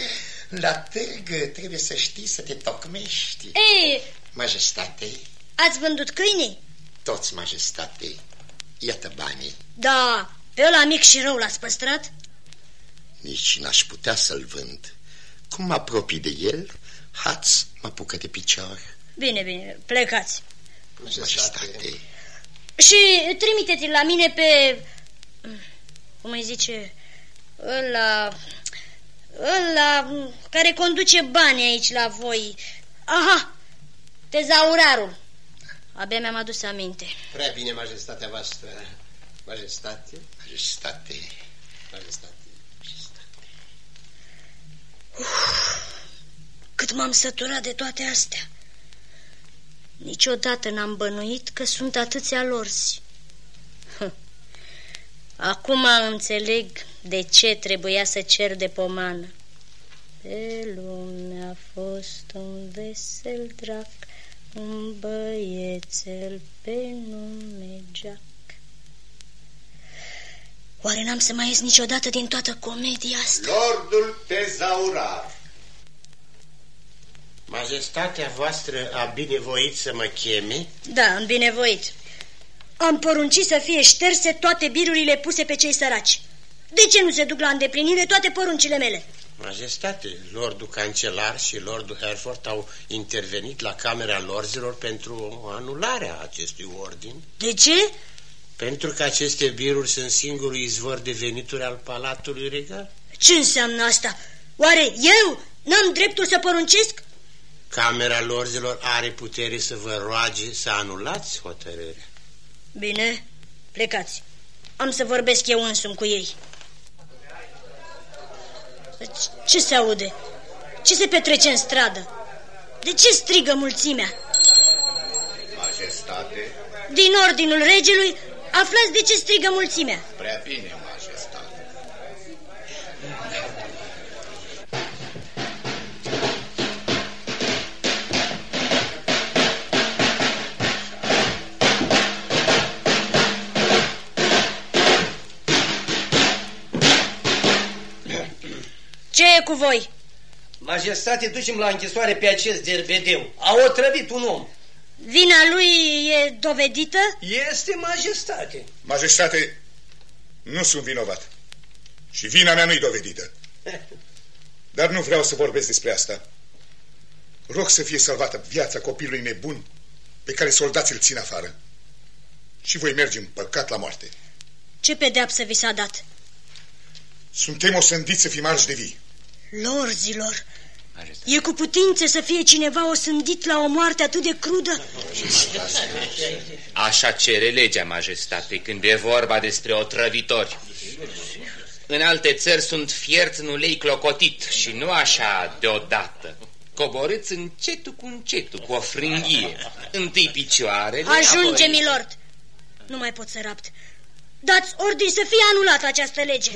La târg trebuie să știi să te tocmești. Ei! Majestate. Ați vândut câinii? Toți, majestate. Iată banii. Da, pe ăla mic și rău l-ați păstrat? Nici n-aș putea să-l vând. Cum mă apropii de el, Haț mă apucă de picioare. Bine, bine, plecați. Majestate. Și trimiteți-l la mine pe... Cum îi zice? Ăla... Ăla care conduce banii aici la voi. Aha, tezaurarul. Abia mi-am adus aminte. Prea bine, majestatea voastră. Majestate. Majestate. Majestate. Majestate. Uf, cât m-am săturat de toate astea. Niciodată n-am bănuit că sunt atâția lorzi. Acum înțeleg de ce trebuia să cer de pomană. Pe lume a fost un vesel drac, un băiețel pe nume Jack. Oare n-am să mai ies niciodată din toată comedia asta? Lordul tezaurar. Majestatea voastră a binevoit să mă cheme? Da, am binevoit. Am poruncit să fie șterse toate birurile puse pe cei săraci. De ce nu se duc la îndeplinire toate poruncile mele? Majestate, lordul cancelar și lordul Hereford au intervenit la Camera Lorzilor pentru anularea acestui ordin. De ce? Pentru că aceste biruri sunt singurul izvor de venituri al Palatului Regal. Ce înseamnă asta? Oare eu n-am dreptul să poruncesc? Camera Lorzilor are putere să vă roage să anulați hotărârea. Bine, plecați. Am să vorbesc eu însumi cu ei. Ce se aude? Ce se petrece în stradă? De ce strigă mulțimea? Majestate. Din ordinul regelui, aflați de ce strigă mulțimea. Prea bine, Ce e cu voi? Majestate, ducem la închisoare pe acest derbedeu. A otrăvit un om. Vina lui e dovedită? Este majestate. Majestate, nu sunt vinovat. Și vina mea nu-i dovedită. Dar nu vreau să vorbesc despre asta. Rog să fie salvată viața copilului nebun pe care soldații îl țin afară. Și voi merge în păcat la moarte. Ce pedeapsă vi s-a dat? Suntem osândiți să fim arși de vii. Lorzilor, e cu putință să fie cineva osândit la o moarte atât de crudă? Așa cere legea, majestate, când e vorba despre otrăvitori. În alte țări sunt fierți în ulei clocotit și nu așa deodată. Coborâți încetul cu încetul, cu o frânghie. Întâi picioarele... Ajunge, apoi... milord! Nu mai pot să rapt. Dați ordin să fie anulată această lege.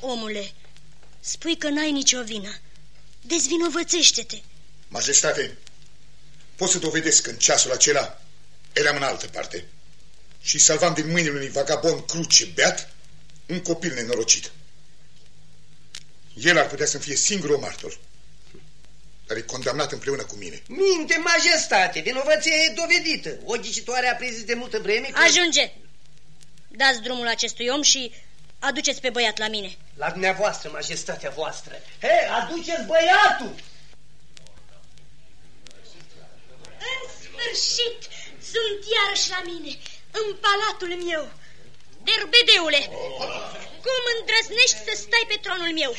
Omule, spui că n-ai nicio vină. Dezvinovățește-te. Majestate, pot să dovedesc că în ceasul acela eram în altă parte și salvam din mâinile unui vagabond cruce beat un copil nenorocit. El ar putea să fie singurul martor, dar e condamnat împreună cu mine. Minte, majestate, vinovăția e dovedită. O ghicitoare a prins de multă vreme... Că... Ajunge! Dați drumul acestui om și aduceți pe băiat la mine. La dumneavoastră, majestatea voastră. He, aduceți băiatul! În sfârșit, sunt iarăși la mine, în palatul meu. Derbedeule, cum îndrăznești să stai pe tronul meu?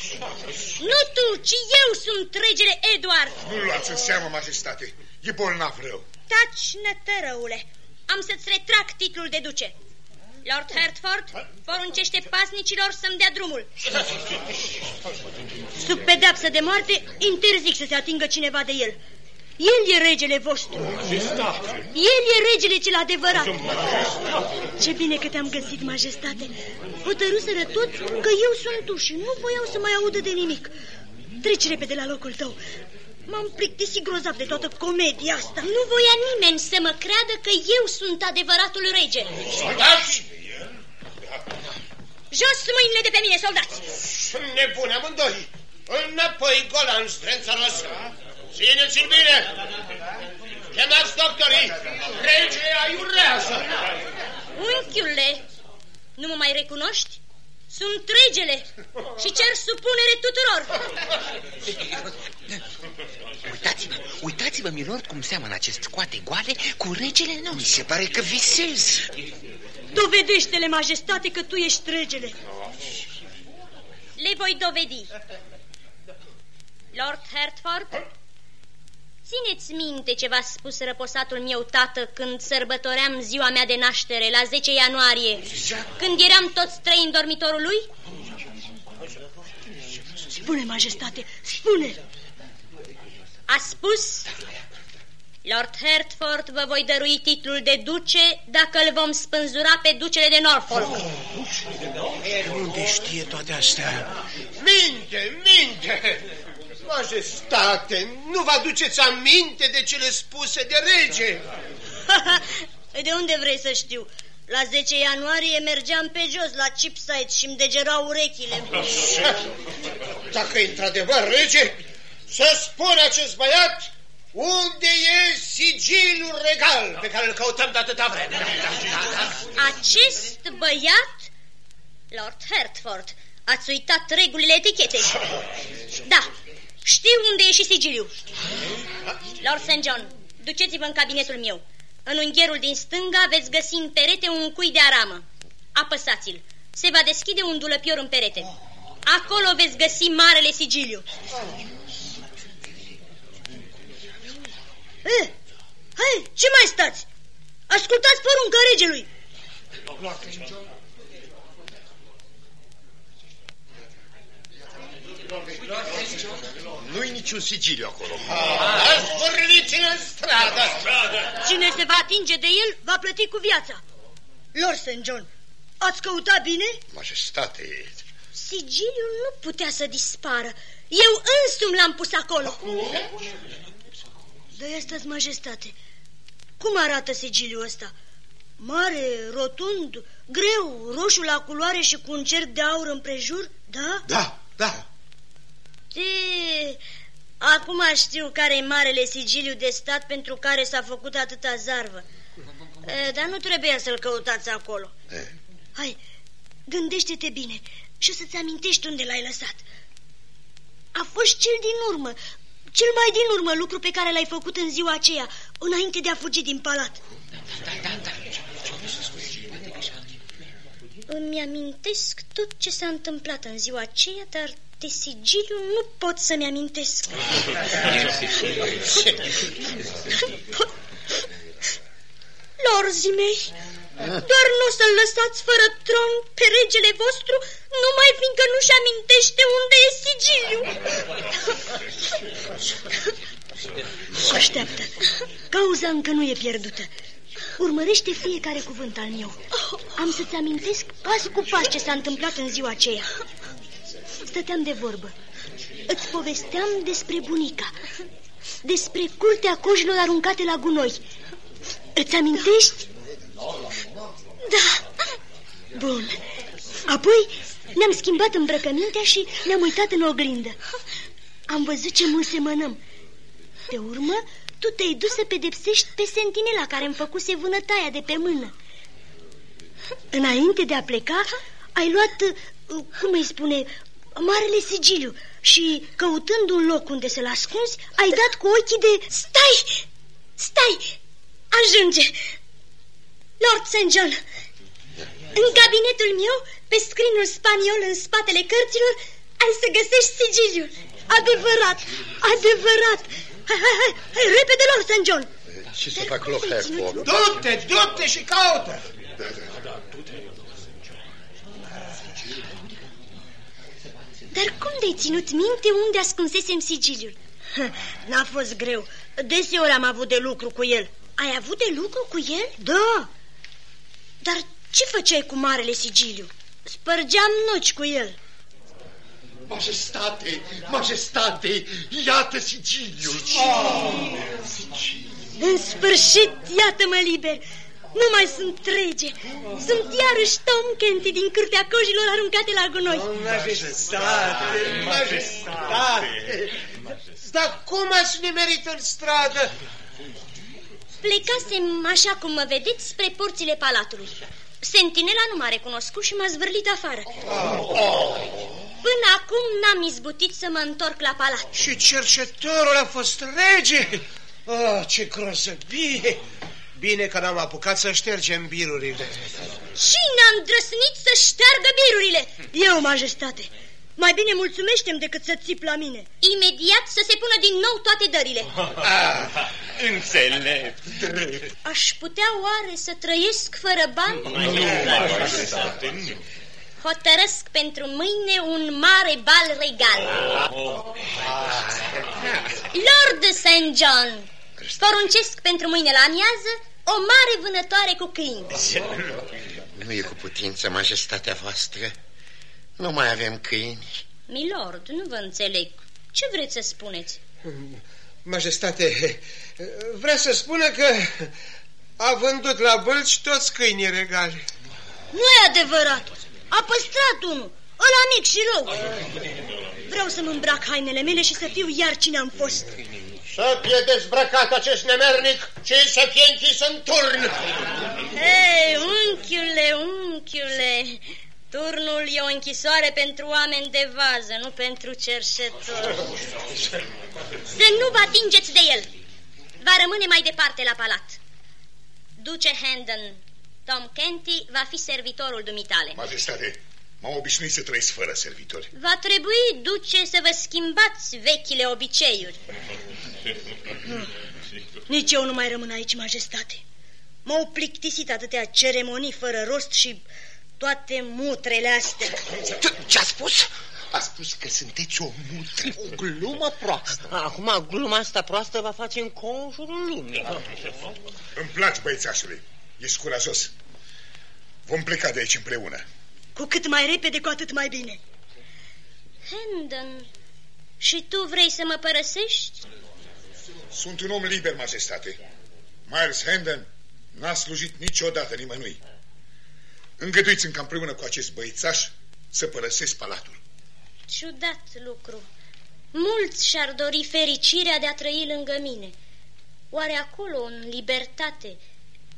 Nu tu, ci eu sunt regele Eduard. Nu luați în seamă, majestate. E bolnav rău. Taci, nătărăule. Am să-ți retrag titlul de duce. Lord Hertford poruncește pasnicilor să-mi dea drumul. Sub pedeapsă de moarte, interzic să se atingă cineva de el. El e regele vostru. El e regele cel adevărat. Ce bine că te-am găsit, majestate. Hotărâsără tot că eu sunt tu și nu voiau să mai audă de nimic. Treci repede la locul tău. M-am plictisit grozav de toată comedia asta. Nu voia nimeni să mă creadă că eu sunt adevăratul rege. Soldați! Jos mâinile de pe mine, soldați! Sunt nebuni amândoi. Înapoi, golan, strânțăros. Țineți-l bine! Chemați doctorii! Regele aiurează! Unchiule, nu mă mai recunoști? Sunt regele și cer supunere tuturor. Uitați-vă, uitați-vă, milord, cum seamănă acest coate goale cu regele nostru. Mi se pare că visezi. Dovedește-le, majestate, că tu ești regele. Le voi dovedi. Lord Hertford, țineți minte ce v-a spus răposatul meu tată când sărbătoream ziua mea de naștere, la 10 ianuarie, când eram toți trei în dormitorul lui? Spune, majestate, spune! A spus Lord Hertford vă voi dărui titlul de duce dacă îl vom spânzura pe ducele de Norfolk. Unde știe toate astea? Minte, minte! Majestate, nu vă aduceți aminte de cele spuse de rege? de unde vrei să știu? La 10 ianuarie mergeam pe jos la chipsite și îmi degerau urechile. Dacă e într-adevăr rege, să spună acest băiat unde e sigiliul regal pe care îl căutăm de atâta vreme. Acest băiat, Lord Hertford, ați uitat regulile etichetei. Da, știu unde e și sigiliu. Lord St. John, duceți-vă în cabinetul meu. În ungherul din stânga veți găsi în perete un cui de aramă. Apăsați-l. Se va deschide un dulăpior în perete. Acolo veți găsi marele sigiliu. Eh, hai, ce mai stați? Ascultați porunca regelui. Nu-i niciun sigiliu acolo. Zvârliți în stradă! Cine se va atinge de el va plăti cu viața. Lord St. John, ați căutat bine? Majestate... Sigiliul nu putea să dispară. Eu însumi l-am pus acolo. Dă asta majestate. Cum arată sigiliul ăsta? Mare, rotund, greu, roșu la culoare și cu un cerc de aur împrejur, da? Da, da. De... Acum știu care e marele sigiliu de stat pentru care s-a făcut atâta zarvă. E, dar nu trebuia să-l căutați acolo. E. Hai, gândește-te bine și să-ți amintești unde l-ai lăsat. A fost cel din urmă, cel mai din urmă lucru pe care l-ai făcut în ziua aceea, înainte de a fugi din palat. Da, da, da. Îmi amintesc tot ce s-a întâmplat în ziua aceea, dar de sigiliu nu pot să-mi amintesc. Lorzii mei, doar nu o să-l lăsați fără tron pe regele vostru, numai fiindcă nu-și amintește unde e sigiliu. Așteaptă, cauza încă nu e pierdută. urmărește fiecare cuvânt al meu. Am să-ți amintesc pas cu pas ce s-a întâmplat în ziua aceea. Stăteam de vorbă. Îți povesteam despre bunica, despre curtea cojilor aruncate la gunoi. Îți amintești? Da. Bun. Apoi ne-am schimbat îmbrăcămintea și ne-am uitat în oglindă. Am văzut ce mult semănăm. Pe urmă, tu te-ai dus să pedepsești pe sentinela care îmi făcuse vânătaia de pe mână. Înainte de a pleca, ai luat, uh, cum îi spune, marele sigiliu și, căutând un loc unde să-l ascunzi, ai dat cu ochii de... Stai! Stai! Ajunge! Lord St. John, în cabinetul meu, pe scrinul spaniol în spatele cărților, ai să găsești sigiliul. Adevărat, adevărat. Hai, hai, hai, hai repede, Lord St. John. Ce să fac loc, Herford? Du-te, du-te și caută. Dar cum de-ai ținut minte unde ascunsesem sigiliul? N-a fost greu. Deseori am avut de lucru cu el. Ai avut de lucru cu el? Da. Dar ce făceai cu marele sigiliu? Spărgeam nuci cu el. Majestate, majestate, iată sigiliul. În sfârșit, iată-mă liber. Nu mai sunt rege. Sunt iarăși Tom Kenty din cârtea cojilor aruncate la gunoi. Majestate, majestate. Dar cum ați nimerit în stradă? Plecasem, așa cum mă vedeți, spre porțile palatului. Sentinela nu m-a recunoscut și m-a zvârlit afară. Până acum n-am izbutit să mă întorc la palat. Și cercetorul a fost rege? Oh, ce grozăbie! Bine că n-am apucat să ștergem birurile. Cine a îndrăsnit să șteargă birurile? Eu, majestate. Mai bine mulțumește decât să țip la mine. Imediat să se pună din nou toate dările. Ah, înțelept. Aș putea oare să trăiesc fără bani? Nu, majestate, nu. Hotărăsc pentru mâine un mare bal regal. Lord St. John, poruncesc pentru mâine la amiază o mare vânătoare cu câini. Nu e cu putință, majestatea voastră. Nu mai avem câini. Milord, nu vă înțeleg. Ce vreți să spuneți? Majestate, vrea să spună că a vândut la bălci toți câinii regali. Nu e adevărat. A păstrat unul. Ăla mic și rău. Vreau să-mi îmbrac hainele mele și să fiu iar cine am fost. Să fie dezbrăcat acest nemernic și să fie închis în turn. Hei, unchiule, unchiule, turnul e o închisoare pentru oameni de vază, nu pentru cerșetori. Să nu vă atingeți de el. Va rămâne mai departe la palat. Duce Handon. Tom Kenty va fi servitorul dumitale. Majestate, m-am obișnuit să trăiesc fără servitori. Va trebui, duce, să vă schimbați vechile obiceiuri. Nici eu nu mai rămân aici, majestate. M-au plictisit atâtea ceremonii fără rost și toate mutrele astea. Ce-a spus? A spus că sunteți o mutră. O glumă proastă. Acum gluma asta proastă va face în conjurul lumii. Îmi place băiețașului. Ești curajos. Vom pleca de aici împreună. Cu cât mai repede, cu atât mai bine. Hendon, și tu vrei să mă părăsești? Sunt un om liber, majestate. Miles Hendon n-a slujit niciodată nimănui. Îngăduiți-mi ca împreună cu acest băițaș să părăsesc palatul. Ciudat lucru. Mulți și-ar dori fericirea de a trăi lângă mine. Oare acolo, în libertate,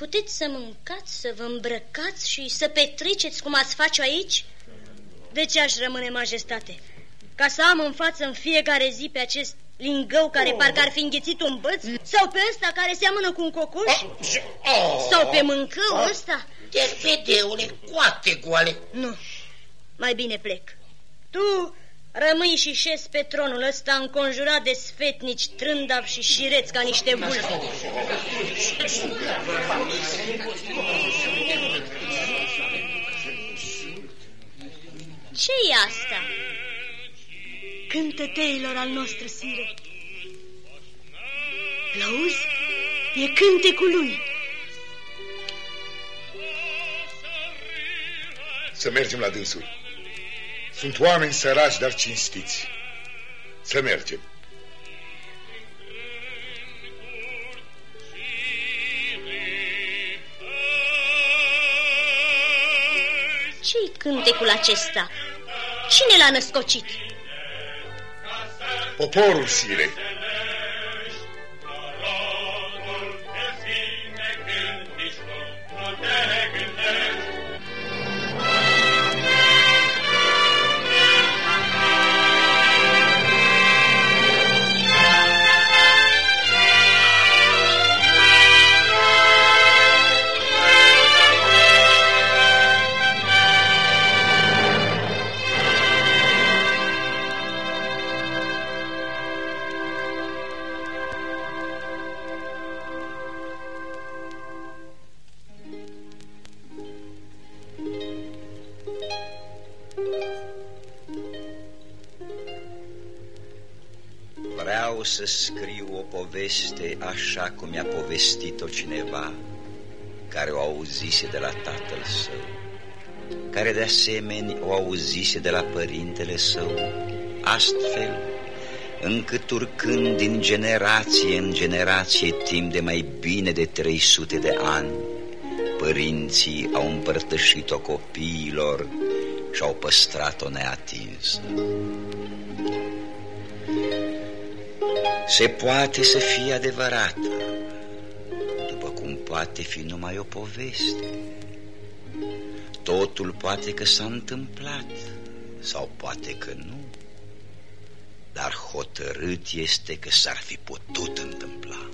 puteți să mâncați, să vă îmbrăcați și să petreceți cum ați face aici? De ce aș rămâne, majestate? Ca să am în față în fiecare zi pe acest lingău care parcă ar fi înghețit un băț? Sau pe ăsta care seamănă cu un cocoș? Sau pe mâncău ăsta? Terpedeule, coate goale. Nu, mai bine plec. Tu Rămâi și șezi pe tronul ăsta înconjurat de sfetnici, trândav și șireți ca niște vulpi. ce e asta? Cântă teilor al nostru, sire. Plauzi? E cântecul lui. Să mergem la dânsul. Sunt oameni săraci, dar cinstiți. Să mergem. Ce-i cântecul acesta? Cine l-a născocit? Poporul, sire. Să scriu o poveste așa cum mi-a povestit-o cineva care o auzise de la tatăl său, care de asemenea o auzise de la părintele său, astfel încât urcând din generație în generație timp de mai bine de 300 de ani, părinții au împărtășit-o copiilor și au păstrat-o neatinsă. Se poate să fie adevărată, după cum poate fi numai o poveste. Totul poate că s-a întâmplat sau poate că nu, dar hotărât este că s-ar fi putut întâmpla.